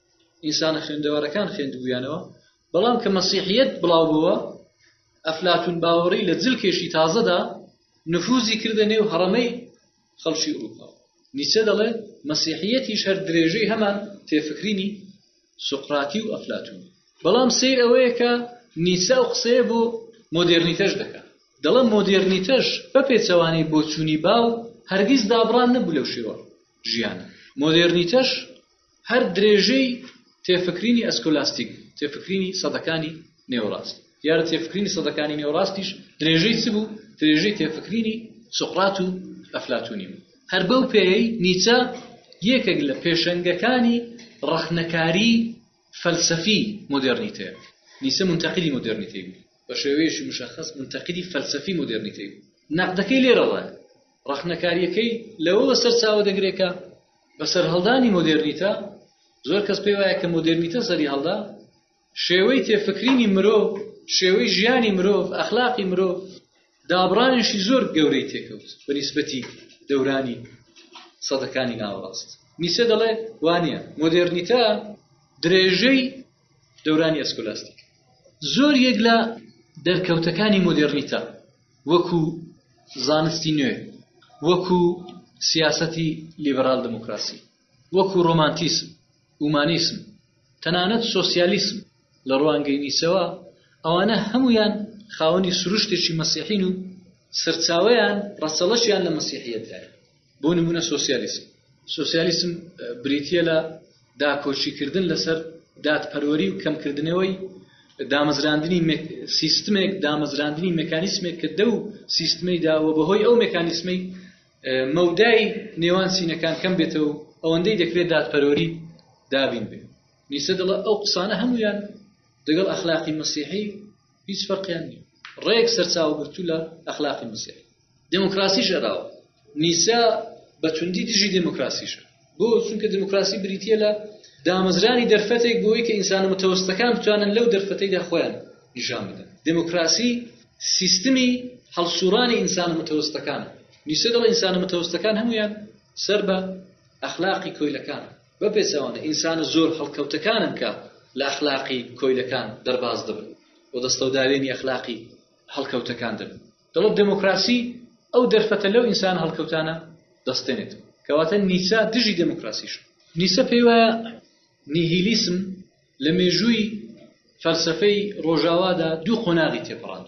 ئینسانە خوێندەوارەکان خوێندبوویانەوە بەڵام کە مەسیحیت بڵاو بووە ئەفلاتون باوەڕی لە جل کێشی تازەدا نفوزی کردە نێو هەڕەمەی خەڵکی ئوروپا نیچە دەڵێ مەسیحیەتیش هەر درێژەی هەمان تێفکرینی سوقراتی و ئەفلاتون بەڵام سیر ئەوەیە کە نیچە و قسەیە بۆ مۆدررنیتەش دەکات دەڵم مۆدررنیتەش بە پێچەوانەی بۆچوونی باو هەرگیز دابڕان نەبوو لەو شێوە ژیانە مۆدررنیتەش هەر درێژەی تێفکرینی ئەسکۆلاستیک بوو، تێفکرینی سەدەکانی نێوەڕاست، دیارە تێفکرینی سەدەکانی نێوەڕاستیش درێژەی چ بوو؟ درێژەی تێفکرینی سوقرات و ئەفلاتونی بوو. هەر بەو پێیەی نیچە یەکێک لە پێشەنگەکانی ڕەخنەکاری فەلسەفی مۆدێرنیتەیە. نیچە مونتەقیدی مۆدێرنیتەی بوو، بە شێوەیەکی مشەخەس مونتەقیدی فەلسەفی مۆدێرنیتەی بوو. نەقدەکەی لێرەڕایە، ڕەخنەکارییەکەی لەوەوە سەرچاوە دەگرێ کە، بە سەرهەڵدانی مۆدێرنیتە، زۆر کەس پێی وایە کە مۆدێرنیتە سەریهەڵدا، شێوەی تێفکرینی مرۆڤ، شێوەی ژیانی مرۆڤ، ئەخلاقی مرۆڤ، دابڕانێکی زۆر گەورەی تێکەوت بە نیسبەتی دەورانی سەدەکانی ناوەڕاست. نیسە دەڵێ وانە، مۆدێرنیتە درێژەی دەورانی ئەسکۆلاستیک. زۆر یەک لە دەرکەوتەکانی مۆدێرنیتە، وەکو زانستی نوێ، وەکو سیاسەتی لیبرال دموکراسی، وەکو رۆمانتیسم، ئومانیسم، تەنانەت سۆسیالیسم لە روانگەی نیچەوە، ئەوانە هەموویان خاوەنی سروشتێکی مەسیحین و سەرچاوەیان، رەچەڵەکیان لە مەسیحیەتدایە. بۆ نموونە سۆسیالیسم سۆسیالیسم بریتییە لە داکۆکیکردن لەسەر دادپەروەری و کەمکردنەوەی دامەزراندنی سیستمێک دامەزراندنی مکانیسمێک کە دە و سیستمی داوە بەهۆی ئەو مکانیسمی مەودای نێوان سینەکان کەم بێتەوە ئەوەندەی دەکرێت دادپەرۆری دابین بێت نیسە دڵە ئەو قسانە هەمویان دەگەڵ ئەخلاقی مەسیحی هیچ فەرقیان نیە ڕێک سەرچاوە گرتو لە ئەخلاقی مسیح دموکراسی ژەراوە نیسا بە توندی دژی دموکراسیشە بۆ چونکە دموکراسی بریتە لە دامەزرانی دەرفەتێک بۆی کە ئینسانە متەوەستەکان بتوانن لەو دەرفەتەیدا خۆیان نیشان بدەن دموکراسی سیستمی هەڵسوڕانی ئینسانە متەوەستەکان نیسە دڵ ئینسانە متەوەستەکان هەمویان سەر بە ئەخلاقی کۆیلەکان بە پێچەوانە ئینسانە زۆر هەڵکەوتەکانن کە لە ئەخلاقی کۆیلەکان دەرباز دەبن و دەستەوداوێنی ئەخلاقی هەڵکەوتەکان دەبن دەڵێت دێموکراسی ئەو دەرفەتە لەو ئینسان هەڵکەوتانە دەستێنێت کەواتە نیچە دژی دێموکراسیش نیسە پێی وایە نیهیلیسم لە مێژووی فەلسەفەی ڕۆژاوادا دوو قۆناغی تێپەڕاند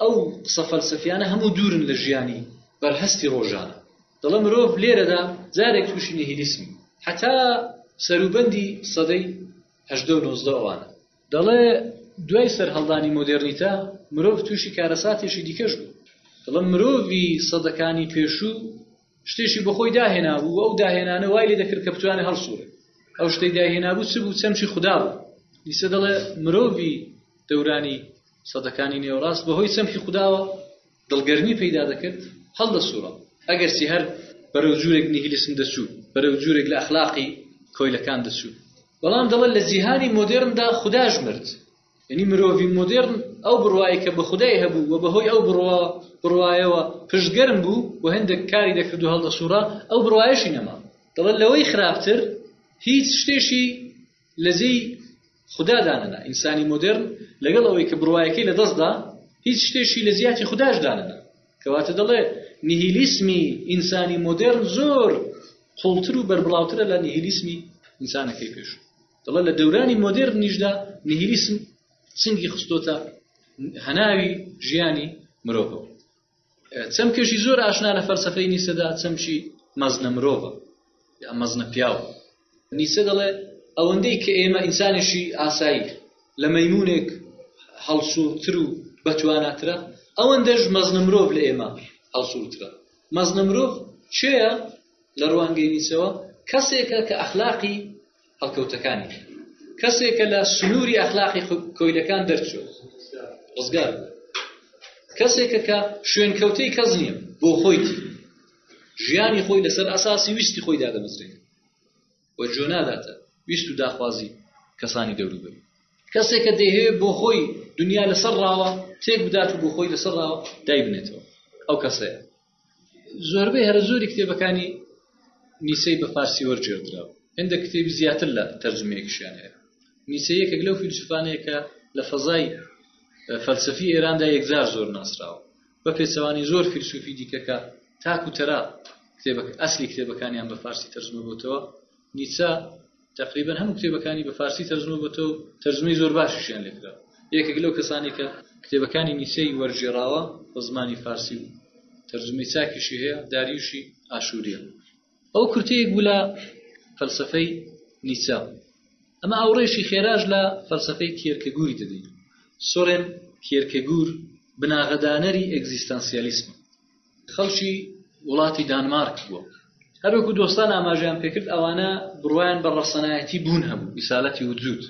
ئەو قسە فەلسەفیانە هەموو دوورن لە ژیانی بەرهەستی ڕۆژانە. دەڵێ مرۆڤ لێرەدا جارێک تووشی نیهیلیسمی هەتا سەروبەندی سەدەی هەژدە و نۆزدە ئەوانە. دەڵێ دوای سەرهەڵدانی مۆدێرنیتە مرۆڤ تووشی کارەساتێکی دیکەش بوو. دەڵێ مرۆڤی سەدەکانی پێشوو، شتێکی بە خۆی داهێنابوو و ئەو داهێنانە وای لێ دەکرد کە بتوانێت هەڵسوورێت ئەو شتەی داهێنابوو چ بوو چەمچی خودا بوو دیسە دەڵێ مرۆڤی دەورانی سەدەکانی نێوەڕاست بەهۆی چەمکی خودداوە دڵگەرمی پەیدا دەکرد هەڵ دەسوڕە ئەگەرچی هەر بەرەو جوورێک نیهیلسم دەچوو بەرەو جوورێک لە ئەخلاقی کۆیلەکان دەچوو بەڵام دەڵێت لە جیهانی مۆدرندا خودداش مرد یعنی مرۆڤی مۆدێرن ئەو بڕوایە کە بە خودای هەبوو و بەهۆی ئەو بڕوا بڕوایەوە پشتگەرم بوو و هەندێک کاری دەکرد و هەڵدەسوڕا ئەو بڕوایەشی نەما دەڵێت لەوەی خراپتر هیچ شتێشی لەجێی خدا دانەنا ئینسانی مۆدرن لەگەڵ ئەوەی کە بڕواایەکەی لە دەستدا هیچ شتێکی لە زیاتی خودداش دانەنا کەواتە دەڵێ نهیلیسمی ئینسانی مۆدرن زۆر قوڵتر و بەربڵاوترە لە نهیلیسمی ئینسانەکەی پێش دەڵێ لە دەورانی مۆدێرنیشدا نهیلیسم سنگی خستۆتە هەناوی ژیانی مرۆڤە چەمکێکی زۆر ئاشنا لە فەلسفەی نیسەدا چەمکی مەزنە مرۆڤە یا مەزنە پیاوە نیسە دەڵێ ئەوەندەی کە ئێمە ئینسانێکی ئاسایی لە مەمونێک هەڵسوتر و بەتواناترە ئەوەندەش مەزنە مرۆڤ لە ئێمە هەڵسوترە مەزنە مرۆڤ چێە لە ڕوانگەی نیسەوە کەسێکە کە ئەخلاقی هەڵکەوتەکانی کەسێکە لە سنووری ئەخلاقی کۆیلەکان دەرچوو ڕزگار کەسێکە کە شوێنکەوتەی کەس نییە بۆ خۆیتی ژیانی خۆی لەسەر ئەساسی ویستی خۆی دادەمەزرێت و جۆ ناداتە ویست و داخوازی کەسانی دەوروبەری کەسێکە دەهەیە بۆ خۆی دنیا لەسەر ڕاوە تێک بدات و بۆ خۆی لەسەر ڕاوە دایبنێتەوە ئەو کەسەیە زۆربەی هەرە زۆری کتێبەکانی نیسەی بە فارسی وەرجێدرا هەندە کتێبی زیاتر لە تەرجمەیەکشیان هەیە نیسە یەکێک لەو فیلسوفانەیەکە لە فەزای فەلسفی ئێراندا یەکجار زۆر ناسراوە بە پێچەوانی زۆر فیلسوفی دیکەکە تاکو تەرا کتێبەکە ئەسلی کتێبەکانیان بە فارسی تەرجمە بۆتەوە نیتسە تەقریبەن هەموو کتێبەکانی بە فارسی تەرجمە بۆتەوە و تەرجمەی زۆر باشیشیان لێ کراوە یەکێک لەو کەسانی کە کتێبەکانی نیتسەی وەرگێڕاوە بە زمانی فارسی و تەرجمەی چاکیشی هەیە داریوشی ئاشووریە ئەو کورتەیەک بوو لە فەلسفەی نیتسە ئەمە ئاوڕێشی خێراش لە فەلسفەی کێرکەگووری دەدەین سۆرێن کێرکەگوور بناغەدانەری ئەگزیستانسیالیسمە خەڵکی وڵاتی دانمارک بووە هەروەکو دۆستان ئاماژیان پێکرد ئەوانە بڕوایان بە ڕەسەنایەتی بوون هەبوو ئیسالەتی وجود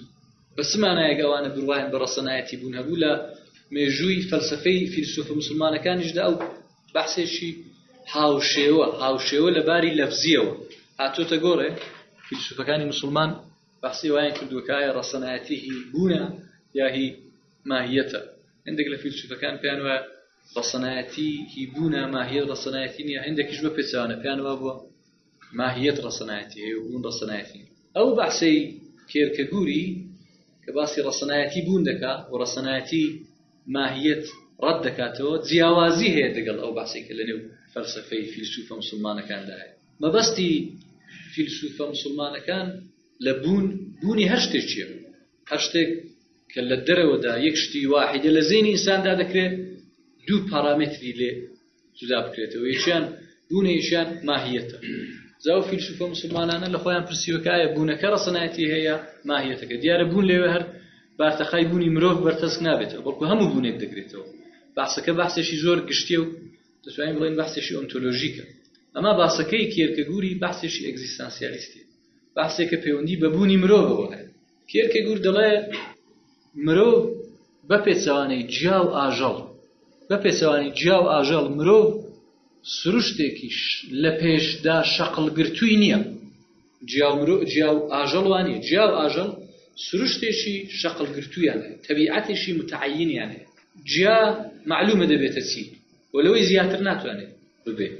بە سمانایەک ئەوانە بڕوایان بە ڕەسەنایەتی بوون هەبوو لە مێژووی فەلسفەی فیلسوفە مسلمانەکانیشدا ئەو بەحسێکی هاوشێوە هاوشێوە لە باری لەفزیەوە هاتۆتە گۆڕێ فیلسوفەکانی مسلمان بەحسی وایان کردوەکایە ڕەسەنایەتی هی بوونە یاهی ماهیەتە هەندێک لە فیلسوفەکان پێیان وایە ڕەسەنایەتی هی بوونە ماهیە ڕەسەنایەتی نیە هەندێکیش بە پێچوانە پێیان وا بووە ماهیەت ڕەسەنایەتی هەیە بوون ڕەسەنایەتی ئەو بەحسەی کێرکە گووری کە باسی ڕەسەنایەتی بوون دەکا و ڕەسەنایەتی ماهیەت ڕەت دەکاتەوە جیاوازی هەیە دەگەڵ ئەو بەحسی کە لەنێو فەلسفەی فیلسوفە مسلمانەکاندا هەیە مەبەستی فیلسوفە مسلمانەکان لە بوون بوونی هەر شتێکیە هەر شتێک کە لە دەرەوەدا یەک شتی واحدە لە زێنی ئینساندا دەکرێت دوو پارامتری لێ جودا بکرێتەوە یەکیان بوونەیشیان ماهیەتە زاو فیلسوفە مسلمانانە لە خۆیان پرسیوەکایە بوونەکە ڕسەنایەتی هەیە ماهیەتەکە دیارە بوون لەوێ هەر بارتەخای بوونی مرۆڤ بەرتەسک نابێتەوە بەڵکو هەموو بوونێک دەگرێتەوە باسەکە باسێکی زۆر گشتێ و دەتوانین بڵێن باسێکی ئۆنتۆلۆژیکە ئەما باسەکەی کێرکەگووری باسێکی ئەگزیستانسیالیستی باسێکە پەیوەندی بە بوونی مرۆڤەوە هەیە کێرکێگور دەڵێ مرۆڤ بە پێچەوانەی جیا و ئاژەڵ بە پێچەوانی جیا و ئاژەڵ مرۆڤ سروشتێکیش لە پێشدا شەقلگرتووی نییە جیا و مرۆ جیا و ئاژەڵوانە جیا و ئاژەڵ سروشتێکی شەقلگرتوویان هەیە تەبیعەتێکی متعینیان هەیە جیا معلومە دەبێتە چی و لەوەی زیاتر ناتوانێت ببێت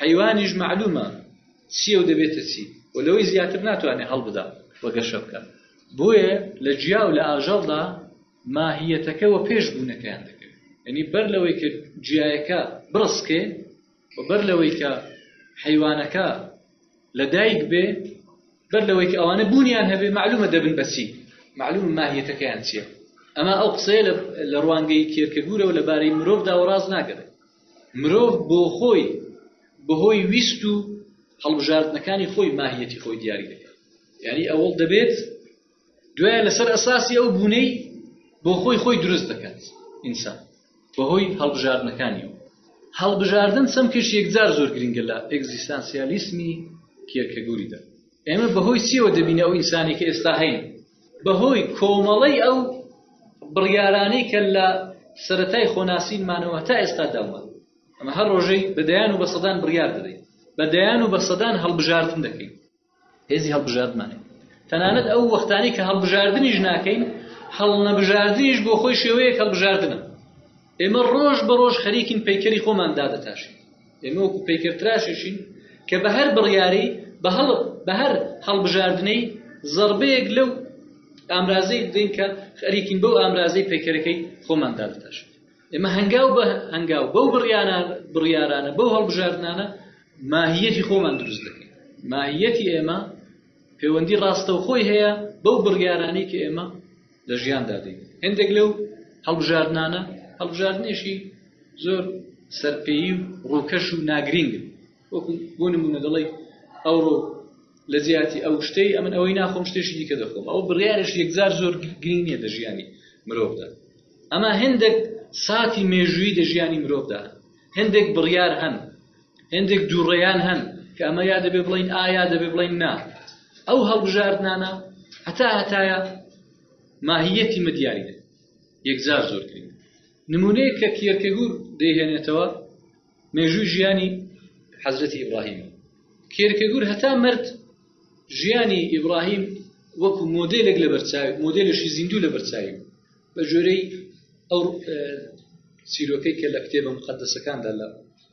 حەیوانیش مەعلومە چییە و دەبێتە چی و لەوەی زیاتر ناتوانێت هەڵبدا و گەشە بکە بۆیە لە جیا و لە ئاژەڵدا ماهیەتەکە و پێش بوونەکەیان دەکەوێت ینی بەر لەوەی کە جیایەکە بڕسکێ و بەر لەوەی کە حەیوانەکە لە دایک بێ بەر لەوەی کە ئەوانە بوونیان هەبێ معلومە دەبن بەچی معلوم ماهیەتەکەیان چییە ئەمە ئەو قسەیە لە ڕوانگەی کێرکەگورەوە لەبارەی مرۆڤ داوەڕاز ناگەێت مرۆڤ بۆخۆی بەهۆی ویست و هەڵبژاردنەکانی خۆی ماهیەتی خۆی دیاری دەکات یعنی ئەوەڵ دەبێت دوای لەسەر ئەساسی ئەو بوونەی بۆ خۆی خۆی دروست دەکات ئینسان بەهۆی هەڵبژاردنەکانی و هەڵبژاردن چەمکش یەکجار زۆر گرنگە لە ئەگزیستانسیالیسمی کێرکەگوریدا ئێمە بەهۆی چیەوە دەبینە ئەو ئینسانێکە ئێستا هەین بەهۆی کۆمەڵەی ئەو بڕیارانەی کە لە سەتای خۆناسینمانەوە تا ئێستا داوە ئەمە هەر ڕۆژەی بەدەیان و بە سەدان بڕیار دەدەین بەدەیان و بە سەدان هەڵبژاردن دەکەین هێزی هەڵبژاردمانێت تەنانەت ئەو وەختانی کە هەڵبژاردنیش ناکەین هەڵنەبژاردنیش بۆ خۆی شێوەیەک هەڵبژاردنە ئێمە ڕۆژ بە ڕۆژ خەریکین پەیکەری خۆمان دادەتاشین ئێمە وەکو پەیکەرتراشیشین کە بە هەر بڕیاری بە هەڵ بە هەر هەڵبژاردنەی زەربەیەک لەو ئامرازەی دەین کە خەریکین بەو ئامرازەی پەیکەرەکەی خۆمان دادەتاشین ئێمە هەنگاو بە هەنگاو بەو بڕیانە بڕیارانە بەو هەڵبژاردنانە ماهیەتی خۆمان دروست دەکەین ماهیەتی ئێمە پەیوەندی ڕاستەوخۆی هەیە بەو بڕیارانەی کە ئێمە لە ژیاندا دێن هەندێک لەو هەڵبژاردنانە هەڵبژاردنێکی زۆر سەرپێی و ڕووکەش و ناگرینگن وەکو بۆ نمونە دەڵی ئەوڕۆ لە جیاتی ئەو شتەی ئەمن ئەوەی ناخۆم شتێکی دیکە دەخۆم ئەو بڕیارش یەکجار زۆر گرنگ نیە لە ژیانی مرۆڤدا ئەما هەندێک ساتی مێژووی لە ژیانی مرۆڤدا هەندێک بڕیار هەن هێندێک دووڕێیان هەن کە ئەمە یا دەبێ بڵین ئایا دەبێ بڵین نا ئەو هەڵبژاردنانە هەتا هەتایە ماهیەتی مە دیاری دێت یەکجار زۆر کرد نمونەیە کە کێرکەگور دەیهێنێتەوە مێژووی ژیانی حەزرەتی ئیبراهیم کێرکەگور هەتا مرد ژیانی ئیبراهیم وەکو مۆدلێک لە بەرچاوی مۆدلێکی زیندوو لە بەرچاوی بە جۆرەی ئەو چیرۆکەی کە لە کتێبە مقدسەکاندا لە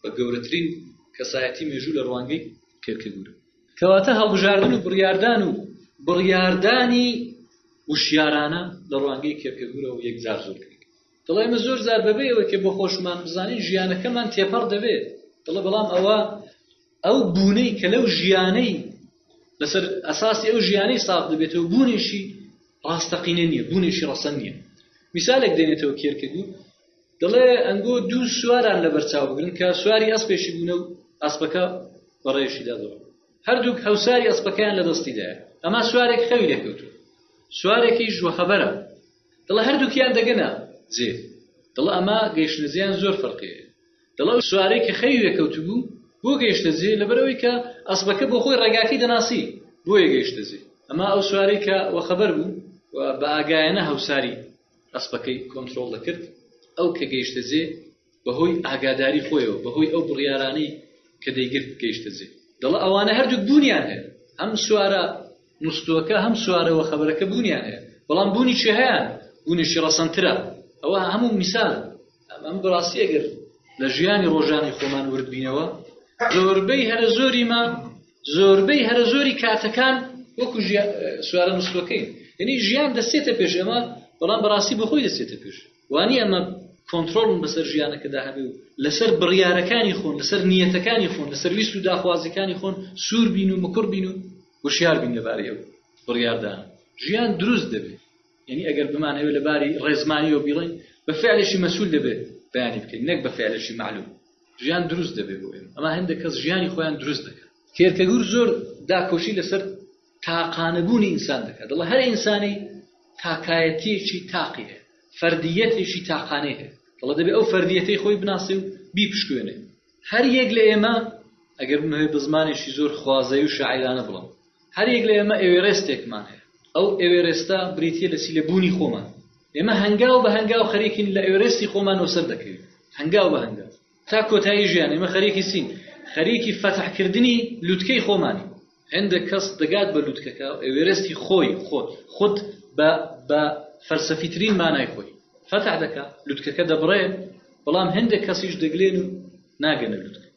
بە گەورەترین کەسایەتی مێژوو لە ڕوانگەی کێرکەگور کەواتە هەڵبژاردن و بڕیاردان و بڕیاردانی وشیارانە لە ڕوانگەی کێرکەگورەوە یەکجار زۆر دەڵێ ئمە زۆر زار بەبێ ئەوە کە بۆ خۆشمان بزانین ژیانەکەمان تێپەڕ دەبێت دڵە بەڵام ئەوە ئەو بوونەی کە لەو ژیانەی لەسەر ئەساسی ئەو ژیانەی ساف دەبێتەوە بوونێشی ڕاستەقینە نییە بوونێشی ڕەسەن نییە میسالێک دێنێتەوە کێرکەگو دەڵێ ئەنگۆ دوو سواران لە بەرچاو بگرن کە سواری ئەسپێکی بوونە و ئەسپەکە بەڕێوشی دادەوە هەردووک هەوساری ئەسپەکەیان لە دەستیدایە ئەما سوارێک خەوی لەکەوتو سوارێکی ژوەخەبەرە دڵە هەردووکیان دەگەنە جێ دڵ ئەما گەیشتنەجیان زۆر فەرقێ دڵە سوارەی کە خەوی وێکەوتو بوو بۆ گەیشتە جێ لەبەرەوەی کە ئەسبەکە بۆ خۆی ڕێگاکەی دەناسی بۆیە گەیشتە جێ ئەما ئەو سوارەی کە وەخەبەر بوو بە ئاگایەنە هەوساری ئەسپەکەی کۆنترۆڵ دەکرد، ئەو کە گەیشتە جێ بەهۆی ئاگاداری خۆیەوە بەهۆی ئەو بڕیارانەی کە دەیگرت گەیشتە جێ دەڵە ئەوانە هەردووک بوونیان هەیە هەم سوارە نوستوەکە هەم سوارەوە خەبەرەکە بوونیان هەیە بەڵام بوونی چێ هەیە بوونیشی ڕەسەنترە ئەوە هەموو میسال ئەم بڕاستی ئەگەر لە ژیانی ڕۆژانی خۆمان وردبینەوە زۆربەی هەرە زۆریمان زۆربەی هەرە زۆری کاتەکان وەکو سوارە مسلەکەی یعنی ژیان دەستێتە پێش ئەمە بەڵام بەڕاستی بەخۆی دەستێتە پێش وانی ئەمە کۆنتترۆڵم بەسەر ژیانەکەدا هەبێ و لەسەر بڕیارەکانی خۆن لەسەر نیەتەکانی خۆن لەسەر ویست و داخوازەکانی خۆن سوور بین و مکڕ بین و وشیار بین لەبارەیە بڕیاردان ژیان دروست دەبێت یعنی ئەگەر بمانەوێت لە باری ڕێزمانیەوە بیڵین بە فعلێکی مەسول دەبێت بەیانی بکەین نەک بە فعلێکی معلوم ژیان دروست دەبێت بۆ ئێمە ئەما هەندێک کەس ژیانی خۆیان دروست دەکەن تێرکەگور زۆر داکۆشی لەسەر تاقانەبوونی ئینسان دەکات دەڵە هەر ئینسانی تاکایەتیەکی تاقی هەیە فەردیەتێکی تاقانەی هەیە دەڵە دەبێت ئەو فەردیەتەی خۆی بناسی و بیپشکوێنێ هەر یەک لە ئێمە ئەگەر بمەوێت بە زمانێکی زۆر خوازەی و شاعرانە بڵم هەریەک لە ئێمە ئێوێرێستێکمان هەیە، ئەو ئێوێرێستە بریتییە لە چی؟ لە بوونی خۆمان. ئێمە هەنگاو بە هەنگاو خەریکین لە ئێوێرێستی خۆمانەوە سەر دەکەوین، هەنگاو بە هەنگاو تا کۆتایی ژیان ئێمە خەریکی چین؟ خەریکی فەتحکردنی لووتکەی خۆمانی. هێندێک کەس دەگات بە لووتکەکە و ئێوێرێستی خۆی خۆت خود بە بە فەلسەفیترین مانای خۆی فەتح دەکات، لووتکەکە دەبڕێ، بەڵام هێندێک کەسیش دەگلێن و ناگەنە لووتکە.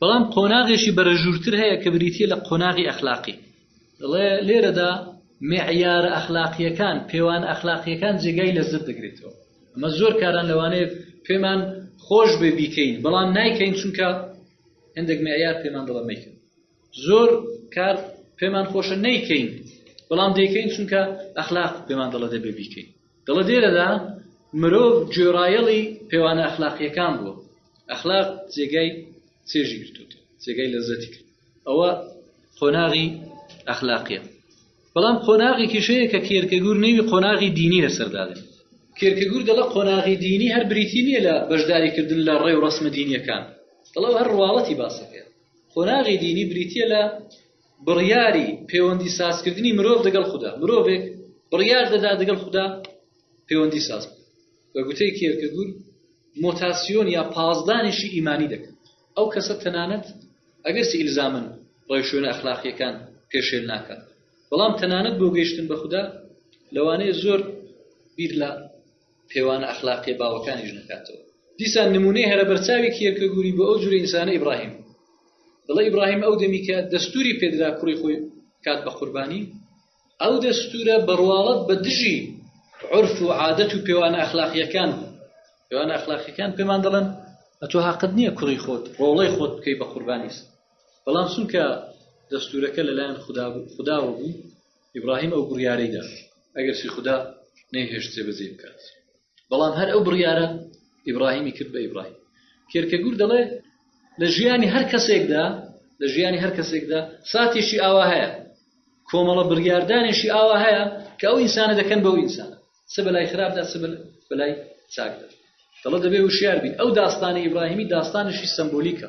بەڵام قۆناغێکی بەرەژوورتر هەیە کە بریتیە لە قۆناغی ئەخلاقی دەڵێ لێرەدا معیارە ئەخلاقیەکان پێوان ئەخلاقیەکان جێگای لەزت دەگرێتەوە ئەمە زۆر کاران لەوانەیە پێمان خۆش بێ بیکەین بەڵام نایکەین چونکە هەندێک معیار پێمان دەڵە مەیکەن زۆر کار پێمان خۆشە نەیکەین بەڵام دەیکەین چونکە ئەخلاق پێمان دەڵە دەبێ بیکەین دەڵێت لێرەدا مرۆڤ گوێڕایەڵی پێوانە ئەخلاقییەکان بووە، ئەخلاق جێگای چێژی گرتووتە، جێگای لەزەتی کرد، ئەوە قۆناغی ئەخلاقیە بەڵام قۆناغێکی شەیە کە کێرکەگور نێوی قۆناغی دینی لەسەردادێت کێرکەگور دەڵە قۆناغی دینی هەر بریتی نییە لە بەشداریکردن لە ڕێ و ڕسمە دینیەکان دەڵەوە هەر ڕواڵەتی باسەکە قۆناغی دینی بریتە لە بڕیاری پێوەندی سازکردنی مرۆڤ دەگەڵ خودا مرۆڤێک بڕیار دەدا دەگەڵ خودا پەیوەندی ساز بە گوتەی کێرکەگور مۆتاسیۆن یا پازدانیشی ئیمانی دەکەن ئەو کەسە تەنانەت ئەگەرسی ئیلزامن ڕێشوێنە ئەخلاقیەکان پێشێل ناکات بەڵام تەنانەت بۆ گەیشتن بە خودا لەوانەیە زۆر بیر لە پێوانە ئەخلاقیە باوەکانیش نکاتەوە دیسان نمونەی هەرە بەرچاوی کێرکە گووری بۆ ئەو جوری ئینسانە ئیبراهیم دڵە ئیبراهیم ئەو دەمیکە دەستوری پێدرا کوڕی خۆی کات بە قوربانی ئەو دەستورە بڕواڵەت بە دژی عرف و عادەت و پێوانە ئەخلاقیەکان پێوانە ئەخلاقیەکان پێمان دەڵێن ئەتۆ هاقت نییە کوڕی خۆت ڕۆڵەی خۆت بکەی بە قوربانیست بەڵام سونکە دەستورەکە لەلایەن خدا بوو خداوە بوو ئیبراهیم ئەو بڕیارەی دا ئەگەرچی خوددا نەیهێشت جێبەجێ بکات بەڵام هەر ئەو بڕیارە ئیبراهیمی کرد بە ئیبراهیم کێرکەگور دەڵێ لە ژیانی هەر کەسێکدا لە ژیانی هەر کەسێکدا ساتێکی ئاوا هەیە کۆمەڵە بڕیاردانێکی ئاوا هەیە کە ئەو ئینسانە دەکەن بەو ئینسانە سە بەلای خراپدا سە بەلای چاکدا دەڵە دەبێ وشیار بیت ئەو داستانی ئیبراهیمی داستانشی سمبولیکە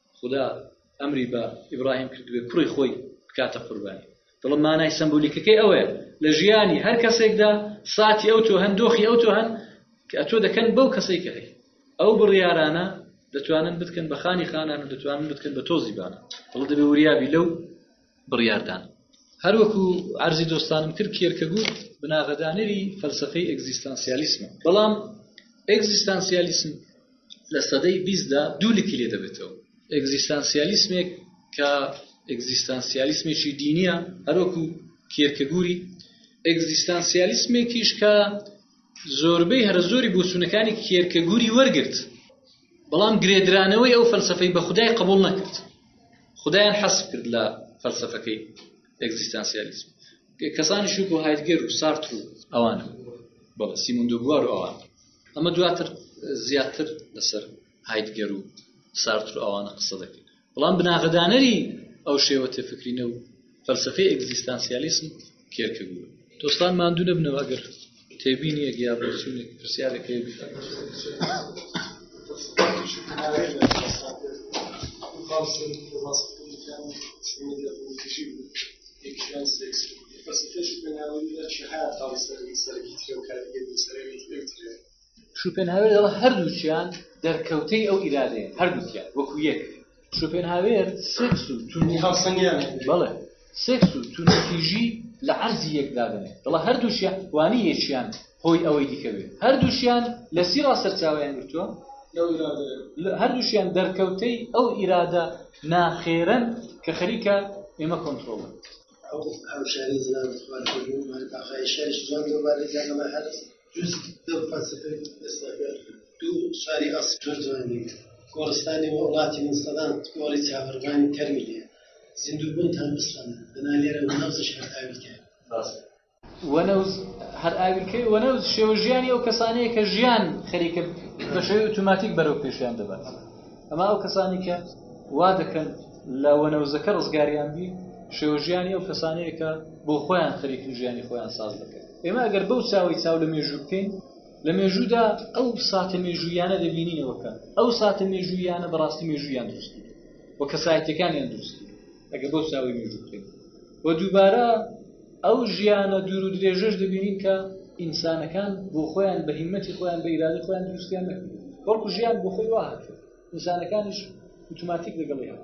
خودا ئەمری بە ئیبراهیم کردوێ کوڕی خۆی بکاتە قوربانی دڵم مانای سمبولیکەکەی ئەوەیە لە ژیانی هەر کەسێکدا ساتی ئەو تۆ هەن دۆخی ئەو تۆ هەن کە ئەتۆ دەکەن بەو کەسەی کە هەی ئەو بڕیارانە دەتوانن بتکن بە خانی خانان و دەتوانن بتکن بە تۆزی بانە دڵ دەبێ وریابی لەو بڕیاردان. هەروەکو عەرزی دۆستانم کرد کیێرکەگور بناغەدانەری فەلسەفەی ئێگزیستانسیالیسمە، بەڵام ئێگزیستانسیالیسم لە سەدەی بیستدا دوو لکی لێدەبێتەوە، ئێگزیستانسیالیسمێک کە ئێگزیستانسیالیسمێکی دینییە، هەروەکو کیێرکەگوری، ئێگزیستانسیالیسمێکیش کە زۆربەی هەرەزۆری بۆچوونەکانی کیێرکەگوری وەرگرت، بەڵام گرێدرانەوەی ئەو فەلسەفەی بە خودای قبوڵ نەکرد. خودایان حەسف کرد لە فەلسەفەکەی ئێگزیستانسیالیزم کەسانی شوک و هایدگەر و سارتر و ئەوانە بەڵ سیموندوبوار و ئەوان ئەمە دواتر زیاتر لەسەر هایدگەر و سارتر و ئەوانە قسە دەکەن بەڵام بناغەدانەری ئەو شێوەتە فکرینە و فەلسفەی ئەگزیستانسیالیسم کێرکەگور. دۆستان ماندوو نەبنەوە ئەگەر تێبینیەک یا بۆچوونێک پرسیارێک هەیە بیخەن فەلسفەش بەناوەندی لە چه هەیە تاڵی سەرەکی سەرەکی ترێ و کاریگەری سەرەکی ترێ شوپێنهاوێر دەڵێت هەردووکیان دەرکەوتەی ئەو ئیرادەیەن، هەردووکیان وەکو یەک. شوپێنهاوێر سێکس و توندوتیژی لە عەرزی یەک دادەنێت، دەڵێت هەردووکیان وانییە یەکیان هۆی ئەوەی دیکە بێت، هەردووکیان لە چیڕا سەرچاوەیان گرتووە؟ هەردووکیان دەرکەوتەی ئەو ئیرادە ناخێرەن کە خەریکە ئێمە کۆنترۆڵمان بکات. وەنەوز هەر ئاویلکەی وەنەوز شێوە ژیانی ئەو کەسانەیە کە ژیان خەریکە بە شێوی ئۆتوماتیک بەرەو پێشیان دەبات ئەما ئەو کەسانی کە وا دەکەن لە وەنەوزەکە ڕزگاریان بی شێوە ژیانی ئەو کەسانەیە کە بۆ خۆیان خەریکن ژیانی خۆیان ساز دەکەن ئێمە ئەگەر بەو چاوەی چاو لە مێژوو بکەین لە مێژوودا ئەو ساتە مێژوویانە دەبینینەوەکە ئەو ساتە مێژوویانە بەڕاستی مێژوویان دروستی و کەسایەتەکانیان دروستی ئەگە بەو چاوی مێژوو بکەین و دووبارە ئەو ژیانە دوور و درێژەش دەبینین کە ئینسانەکان بۆ خۆیان بە هیمەتی خۆیان بە ئیرادی خۆیان دروستیان نەکرد بەڵکو ژیان بۆ خۆی وهات ئینسانەکانیش ئوتوماتیک لەگەڵی هات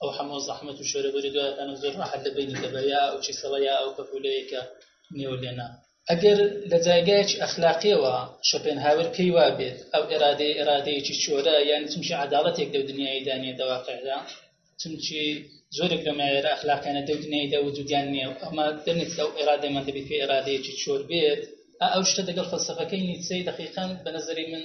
ئەو هەموو زەحمەت و شەرە بەری دوایەکانە زۆر ڕاحەت لە بینی دەبە یا ئەو چیسەڵە یا ئەو کەپولەیەکە نێو لێنا ئەگەر لە جایگایەکی ئەخلاقیەوە شەپێن هاور پێی وا بێت ئەو ئێرادەی ئێرادەیەکی چۆرە یان چمشی عداڵەتێک دە دنیای دانیە دەواقعدا چمچی زۆرێک لە مایێرە ئەخلاقیانە دە دنیایدا وجودیان نییە ئەمە دەنێت ئەو ئێرادەمان دەبێت پێ ئێرادەیەکی چۆر بێت ئەو شتە دەگەڵ فەلسفەکەی نیچەی دقیقان بە نظری من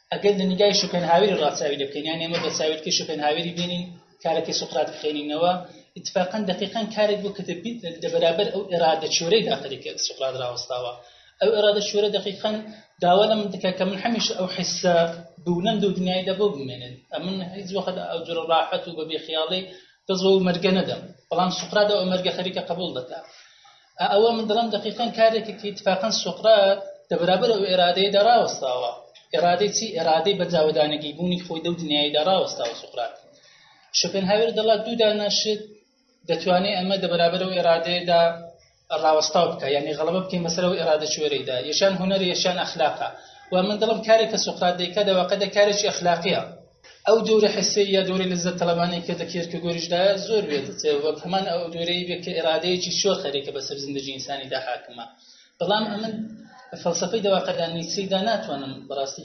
ئەگەر لە نیگای شوپێنهاوێری ڕا چاوی لێ بکەین یان ئێمە بە چاویلکەی شوپێنهاوێری بینین کارەکەی سوقرات بخێنینەوە اتفاقا دقیقا کارێک بوو کە دەبیت لە بەرابەر ئەو ئێرادە چۆرەی داخلی کە سوقرات راوەستاوە ئەو ئێرادە چۆرە دقیقا داوا لە من دکە کە من هەمیشە ئەو حسە بوونەم دوو دنیایدا بۆ بمێنێت ئەمن هیچ وەخت ئەو جۆرە ڕاحەت و بە بێخیاڵی دەزۆ و مەرگە نەدەم بەڵام سوقرات ئەو مەرگە خەریکە قبول دەکات ئا ئەوە من دڵم دقیقەن کارێکی کە اتفاقا سوقرات لە بەرابەر ئەو ئێرادەیەدا ڕاوەستاوە ئێرادەی چی ئێرادەی بەجاودانەگی بوونی خۆی دەو دنیایدا ڕاوەستاوە سوقرات شوپنهاوێر دەڵات دوو دانەشت دەتوانێت ئەمە دە بەرابەر ئەو ئێرادەیەدا ڕاوەستاو بکە یعنی غەڵبە بکەین بەسەرەوە ئێرادە چوێرەیدا یەشان هونەر یەشان ئەخلاقە و من دڵم کارێک کە سوقرات دەیکە دەواقع دە کارێکی ئەخلاقیە ئەو دورە حسیە یا دورە لەزەت تەلەبانەی کە دە کێرکگۆریشدایە زۆر وێدەچێ وەک هەمان ئەو دورەی بێ کە ئێرادەیەکی شۆ خەرێکە بەسەر زیندەجی ئینسانیدا حاکمە بەڵام ئەمن فەلسفەی دەواقعدا نیچەیدا ناتوانم بەڕاستی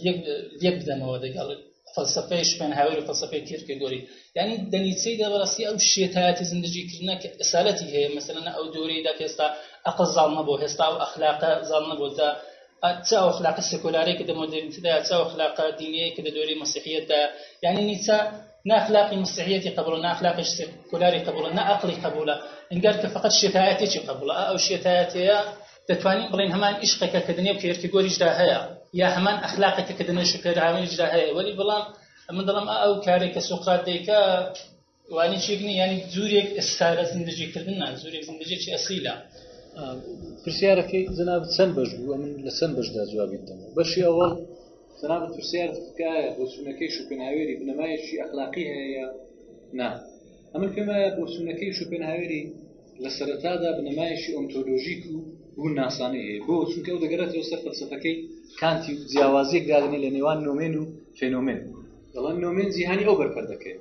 یەک بدەمەوە دەگەڵ فەلسفەی شوێنهاوەر و فەلسفەی کێرکگۆری یعنی دەنیچەیدا بەڕاستی ئەو شێتایەتی زیندەجی کردنە کە ئەسالەتی هەیە مەسەلەنە ئەو دورەیدا کە ئێستا ئەقڵ زاڵ نەبوو هێستا و ئەخلاقە زاڵ نەبوو چ ئەو ئەخلاقە سیکۆلارەی کە دە مۆدێرنیتیدایە، چ ئەو ئەخلاقە دینییەی کە دە دۆرەی مەسیحییەتدایە. یانی نیچە نە ئەخلاقی مەسیحییەتی قەبووڵە، نە ئەخلاقی سیکۆلاری قەبووڵە، نە ئەقڵی قەبووڵە، ئینگار کە فەقەت شێتایەتیی قەبووڵە. ئا ئەو شێتایەتییە دەتوانین بڵێین هەمان ئیشقێکە کە دە نێو کیێرکیگۆریشدا هەیە، یا هەمان ئەخلاقێکە کە دە نێو شۆپێنهاوێنیشدا هەیە. وەلی بەڵام من دەڵێم ئا ئەو کارەی کە سوقرات دەیکا، وانی چێک نیە یانی جوورێک ئێستارە زیندەجێ کردنە جوورێک زیندەجێکی ئەسیلە پرسیارەکەی جناب چەند بەش بووە من لە چەند بەشدا جوابی دەمە بەشی ئەوەڵ جناب پرسیار تکایە بۆچوونەکەی شوپناوێری بنەمایەکی ئەخلاقی هەیە نا ئەمن پێمایە بۆچوونەکەی شوپناوێری لە سەرەتادا بنەمایەکی ئۆنتۆلۆژیک و بوون ناسانەی هەیە بۆ چونکە ئەو دەگەرێتەوە سەر فەلسفەکەی کانتی و جیاوازیەک دادنێ لە نێوان نۆمێن و فێنۆمێن دەڵێن نۆمێن جیهانی ئەو بەرپەر دەکەێت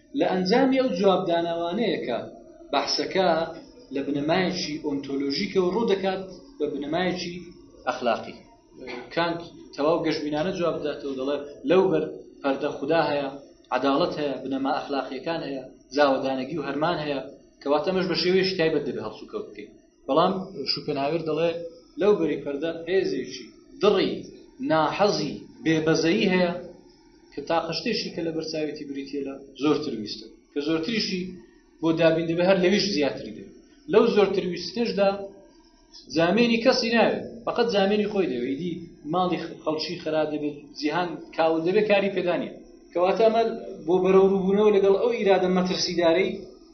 لە ئەنجامی ئەو جوابدانەوانەیە کە بەحسەکە لە بنەمایەکی ئۆنتۆلۆژیکەوە ڕوو دەکات بە بنەمایەکی ئەخلاقی کانت تەواو گەشتبینانە جواب بداتەوە دەڵێ لەو بەر پەردە خوددا هەیە عداڵەت هەیە بنەما ئەخلاقیەکان هەیە جاوەدانەگی و هەرمان هەیە کەواتەمەش بە شێوەیەش تایبەت دەبێ هەڵسوکەوت بکەین بەڵام شوپێنهاوێر دەڵێ لەو بەری پەردە هێزێکی دڕی ناحەزی بێبەزەیی هەیە کە تاقە شتێکی کە لە بەرچاوێتی بریتە لە زۆرتر ویستە کە زۆرتریشی بۆ دابین دەبێت هەر لەویش زیاتری دێت لەو زۆرتر ویستێشدا زامێنی کەسی ناوێت فقط زامێنی خۆی دەوێتی ماڵی خەڵکی خراپ دەبێت جیهان کاول دەبێت کاری پێدانە کەواتە ئەمە بۆ بەرەوروبوونەوە لەگەڵ ئەو ئیرادە مەترسیدارەی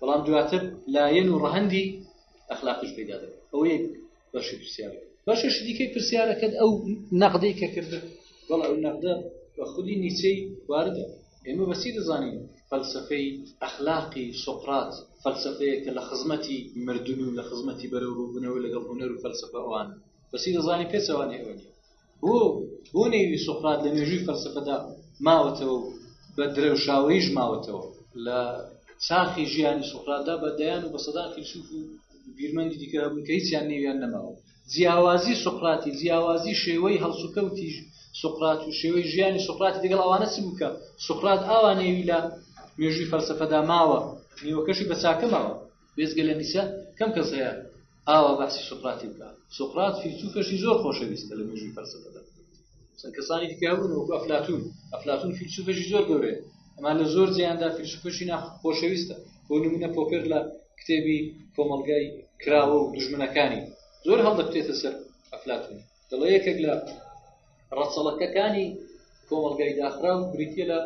بەڵام دواتر لایەن و ڕەهەندی ئەخلاقیش پەیدا دەبێت ئەوە یەک بەشی پرسیار بەشش دیکەی پرسیارەکەت ئەو نەقدەی کە کردن بەڵ ئەو نەقدە بە خودی نیچەی واردە ئێمە بەسی دەزانین فەلسفەی ئەخلاقی سۆقرات فەلسفەیە کە لە خزمەتی مردن و لە خزمەتی بەرەو ڕووبنەوە لەگەڵ هوەر و فەلسفە ئەوان بەسی دەزانانی پێچوانێ ئەوەنی بۆ بۆ نێوی سوقرات لە مێژووی فەلسەفەدا ماوەتەوە و بە درەوشاوەییش ماوەتەوە؟ لە چاخی ژیانی سوقراتدا بە دەیان و بە سەدان فیلسوف و بیرمەندی دیکە هەبوون کە هیچیان نێویان نەماوە جیاوازی سوقراتی جیاوازی شێوەی هەڵسوکەوتی سوقرات و شێوەی ژیانی سوقراتی دەگەڵ ئەوانە چ بووکە سوقرات ئاوا نێوی لە مێژووی فەلسەفەدا ماوە نیوەکەشی بە چاکە ماوە بێزگە لە نیسە کەم کەس هەیە ئاوا بەحسی سوقراتی بکە سوقرات فیلسوفێکی زۆر خۆشەویستە لە مێژووی فەلسەفەدا چەند کەسانی دیکە هەبوون وەکو ئەفلاتون ئەفلاتون فیلسوفێکی زۆر گەورەیە ئەمان لە زۆر جیاندا فیلسوفێکی ناخۆشەویستە بۆ نمونە پۆپێر لە کتێبی کۆمەڵگای کراوە و دژمنەکانی زۆر هەڵدەکتێتە سەر ئەفلاتون دەڵێ یەکێک لە ڕەچەڵەکەکانی کۆمەڵگای داخراو بریتە لە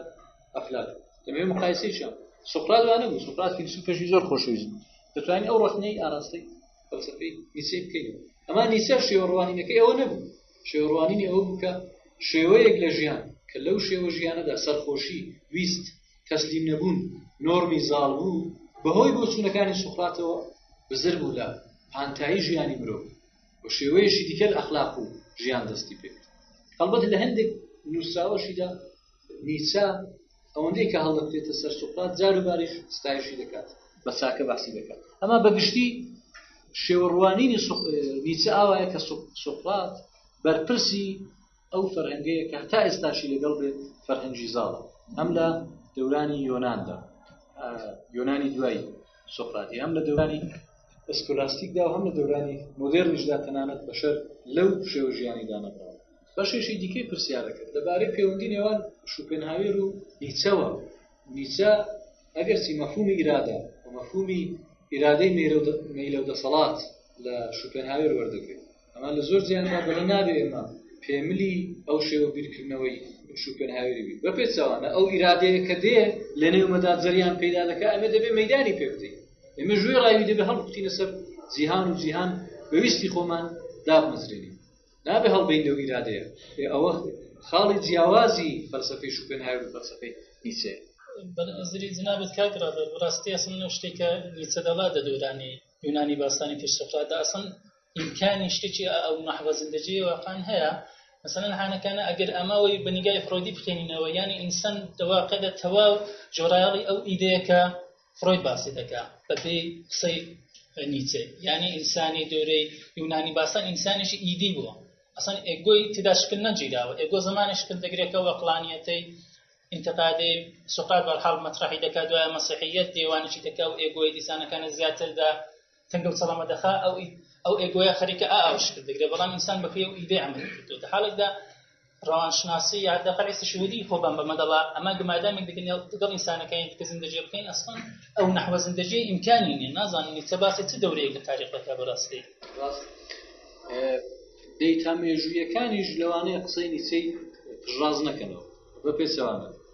ئەخلاق دەمێ مقایسەیشم سوقرات وانە بوو سوقرات فیلسوفەشی زۆر خۆشەویست دەتوانین ئەو ڕخنەی ئاراستەی فەلسفەی نیچەی بکەین ئەما نیچە شێوەڕوانینەکە ئەوە نەبوو شێوەڕوانینی ئەوە بکە شێوەیەک لە ژیان کە لەو شێوە ژیانەدا سەرخۆشی ویست تەسلیم نەبوون نۆرمی زاڵ بوو بەهۆی بۆچوونەکانی سوقراتەوە بزر بوو لە پانتایی ژیانی مرۆڤ بە شێوەیەشی دیکە لە ئەخلاق و ژیان دەستی پێکرد هەڵبەت لە هەندێک نووسراوەشیدا نیچە ئەوەندەی کە هەڵدەکرێتە سەر سوقات جاروباریش ستایشی دەکات بە چاکە باسی دەکات ئەما بەگشتی شێوەڕوانینی نیچە ئاوایە کە سوقات بەرپرسی ئەو فەرهەنگەیە کە هەتا ئێستاشی لەگەڵ بێت فەرهەنگی زاڵە ئەم لە دەورانی یۆناندا یۆنانی دوای سۆقراتی ئەم لە دەورانی ئەسکۆلاستیکدا هەم لە دەورانی مۆدێرنیشدا تەنانەت بەشەر لەو شێو ژیانی دانەبراوە بەشێشی دیکەی پرسیارەکە لەبارەی پەیوەندی نێوان شوپنهاوێر و نیچەوە نیچە ئەگەرچی مەفهومی ئیرادە و مەفهومی ئیرادەی مەیلە و دەسەڵات لە شوپنهاوێر وەردەگرێت ئەمان لە زۆر جیاندا دەڵێن نابێ ئێمە پێملی ئەو شێوە بیرکردنەوەی شوپێنهاوێری بی بە پێچوانە ئەو ئیرادەیە کە دێ لە نێومەدا جەریان پەیدا دەکە ئەمە دەبێ مەدانی پێ بدەین ئێمە ژوێ ڕاوی دەبێ هەڵبتینە سەر جیهان و جیهان بەویستی خۆمان دابمەزرێنین نابێ هەڵبین لەو ئیرادەیە ئەوە خاڵی جیاوازی فەلسفەی شوپێنهاوێر و فەلسفەی نیچەیە بەنزری جنابەت کاکرا بەڕاستی ئەسم نە شتێکە نیچە دەڵا دە دورانی یونانی باستانی پێشتەفرادا ئەسن ئیمکانی شتێکی ئا ئەو مەحوە زندەجێی واقعەن هەیە مثلا حانەکانە ئەگەر ئەمە وەی بە نیگای فرۆیدی بخێنینەوە یانی ئینسان لە واقعدا تەواو جۆرایەڵی ئەو ئیدەیەکە فرۆید باسی دەکا بەپێی قسەی نیچە یانی ئینسانی دەورەی یونانی باسان ئینسانێکی ئیدی بووە ئەسان ئێگۆی تدا شکل نەجیراوە ئێگۆ زمانی شکل دەگرێتەوە قلانیەتەی انتقادی سقات بەرحاڵ مەترحی دەکات دوای مەسیحیت دێوانشی دەکا و ئێگۆی دیسانەکانە زیاتردا تەنگەو چەڵەمە دەخا ئەو ئەو ئێگۆیە خەریکە ئاوشکرد دەگرێ بەڵام ئینسان بەپێ و ئیدەی عمل کردو لە حالێکدا ڕەوانشناسی یا دەقل ئێستا شهودی خۆ بەم بەمەدەڵا ئەمە گمادامێک دەگەن دەگەڵ ئینسانەکەیان کە زندەجێ بکەین ئەسڵان ئەو نەحوە زندەجێ ئیمکانی نیە نازانین چە باسی چ دەورەیەک لە تاریخ دەکا بەڕاستی دەیتا مێژوویەکانیش لەوانەیە قسەی نیچەی ڕاز نەکەنەوە بە پێچەوانە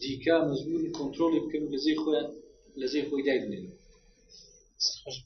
دیکە مەجبورن کۆنترۆڵی بکەن و لەجێی خۆیان لەجێی خۆی دایبنێن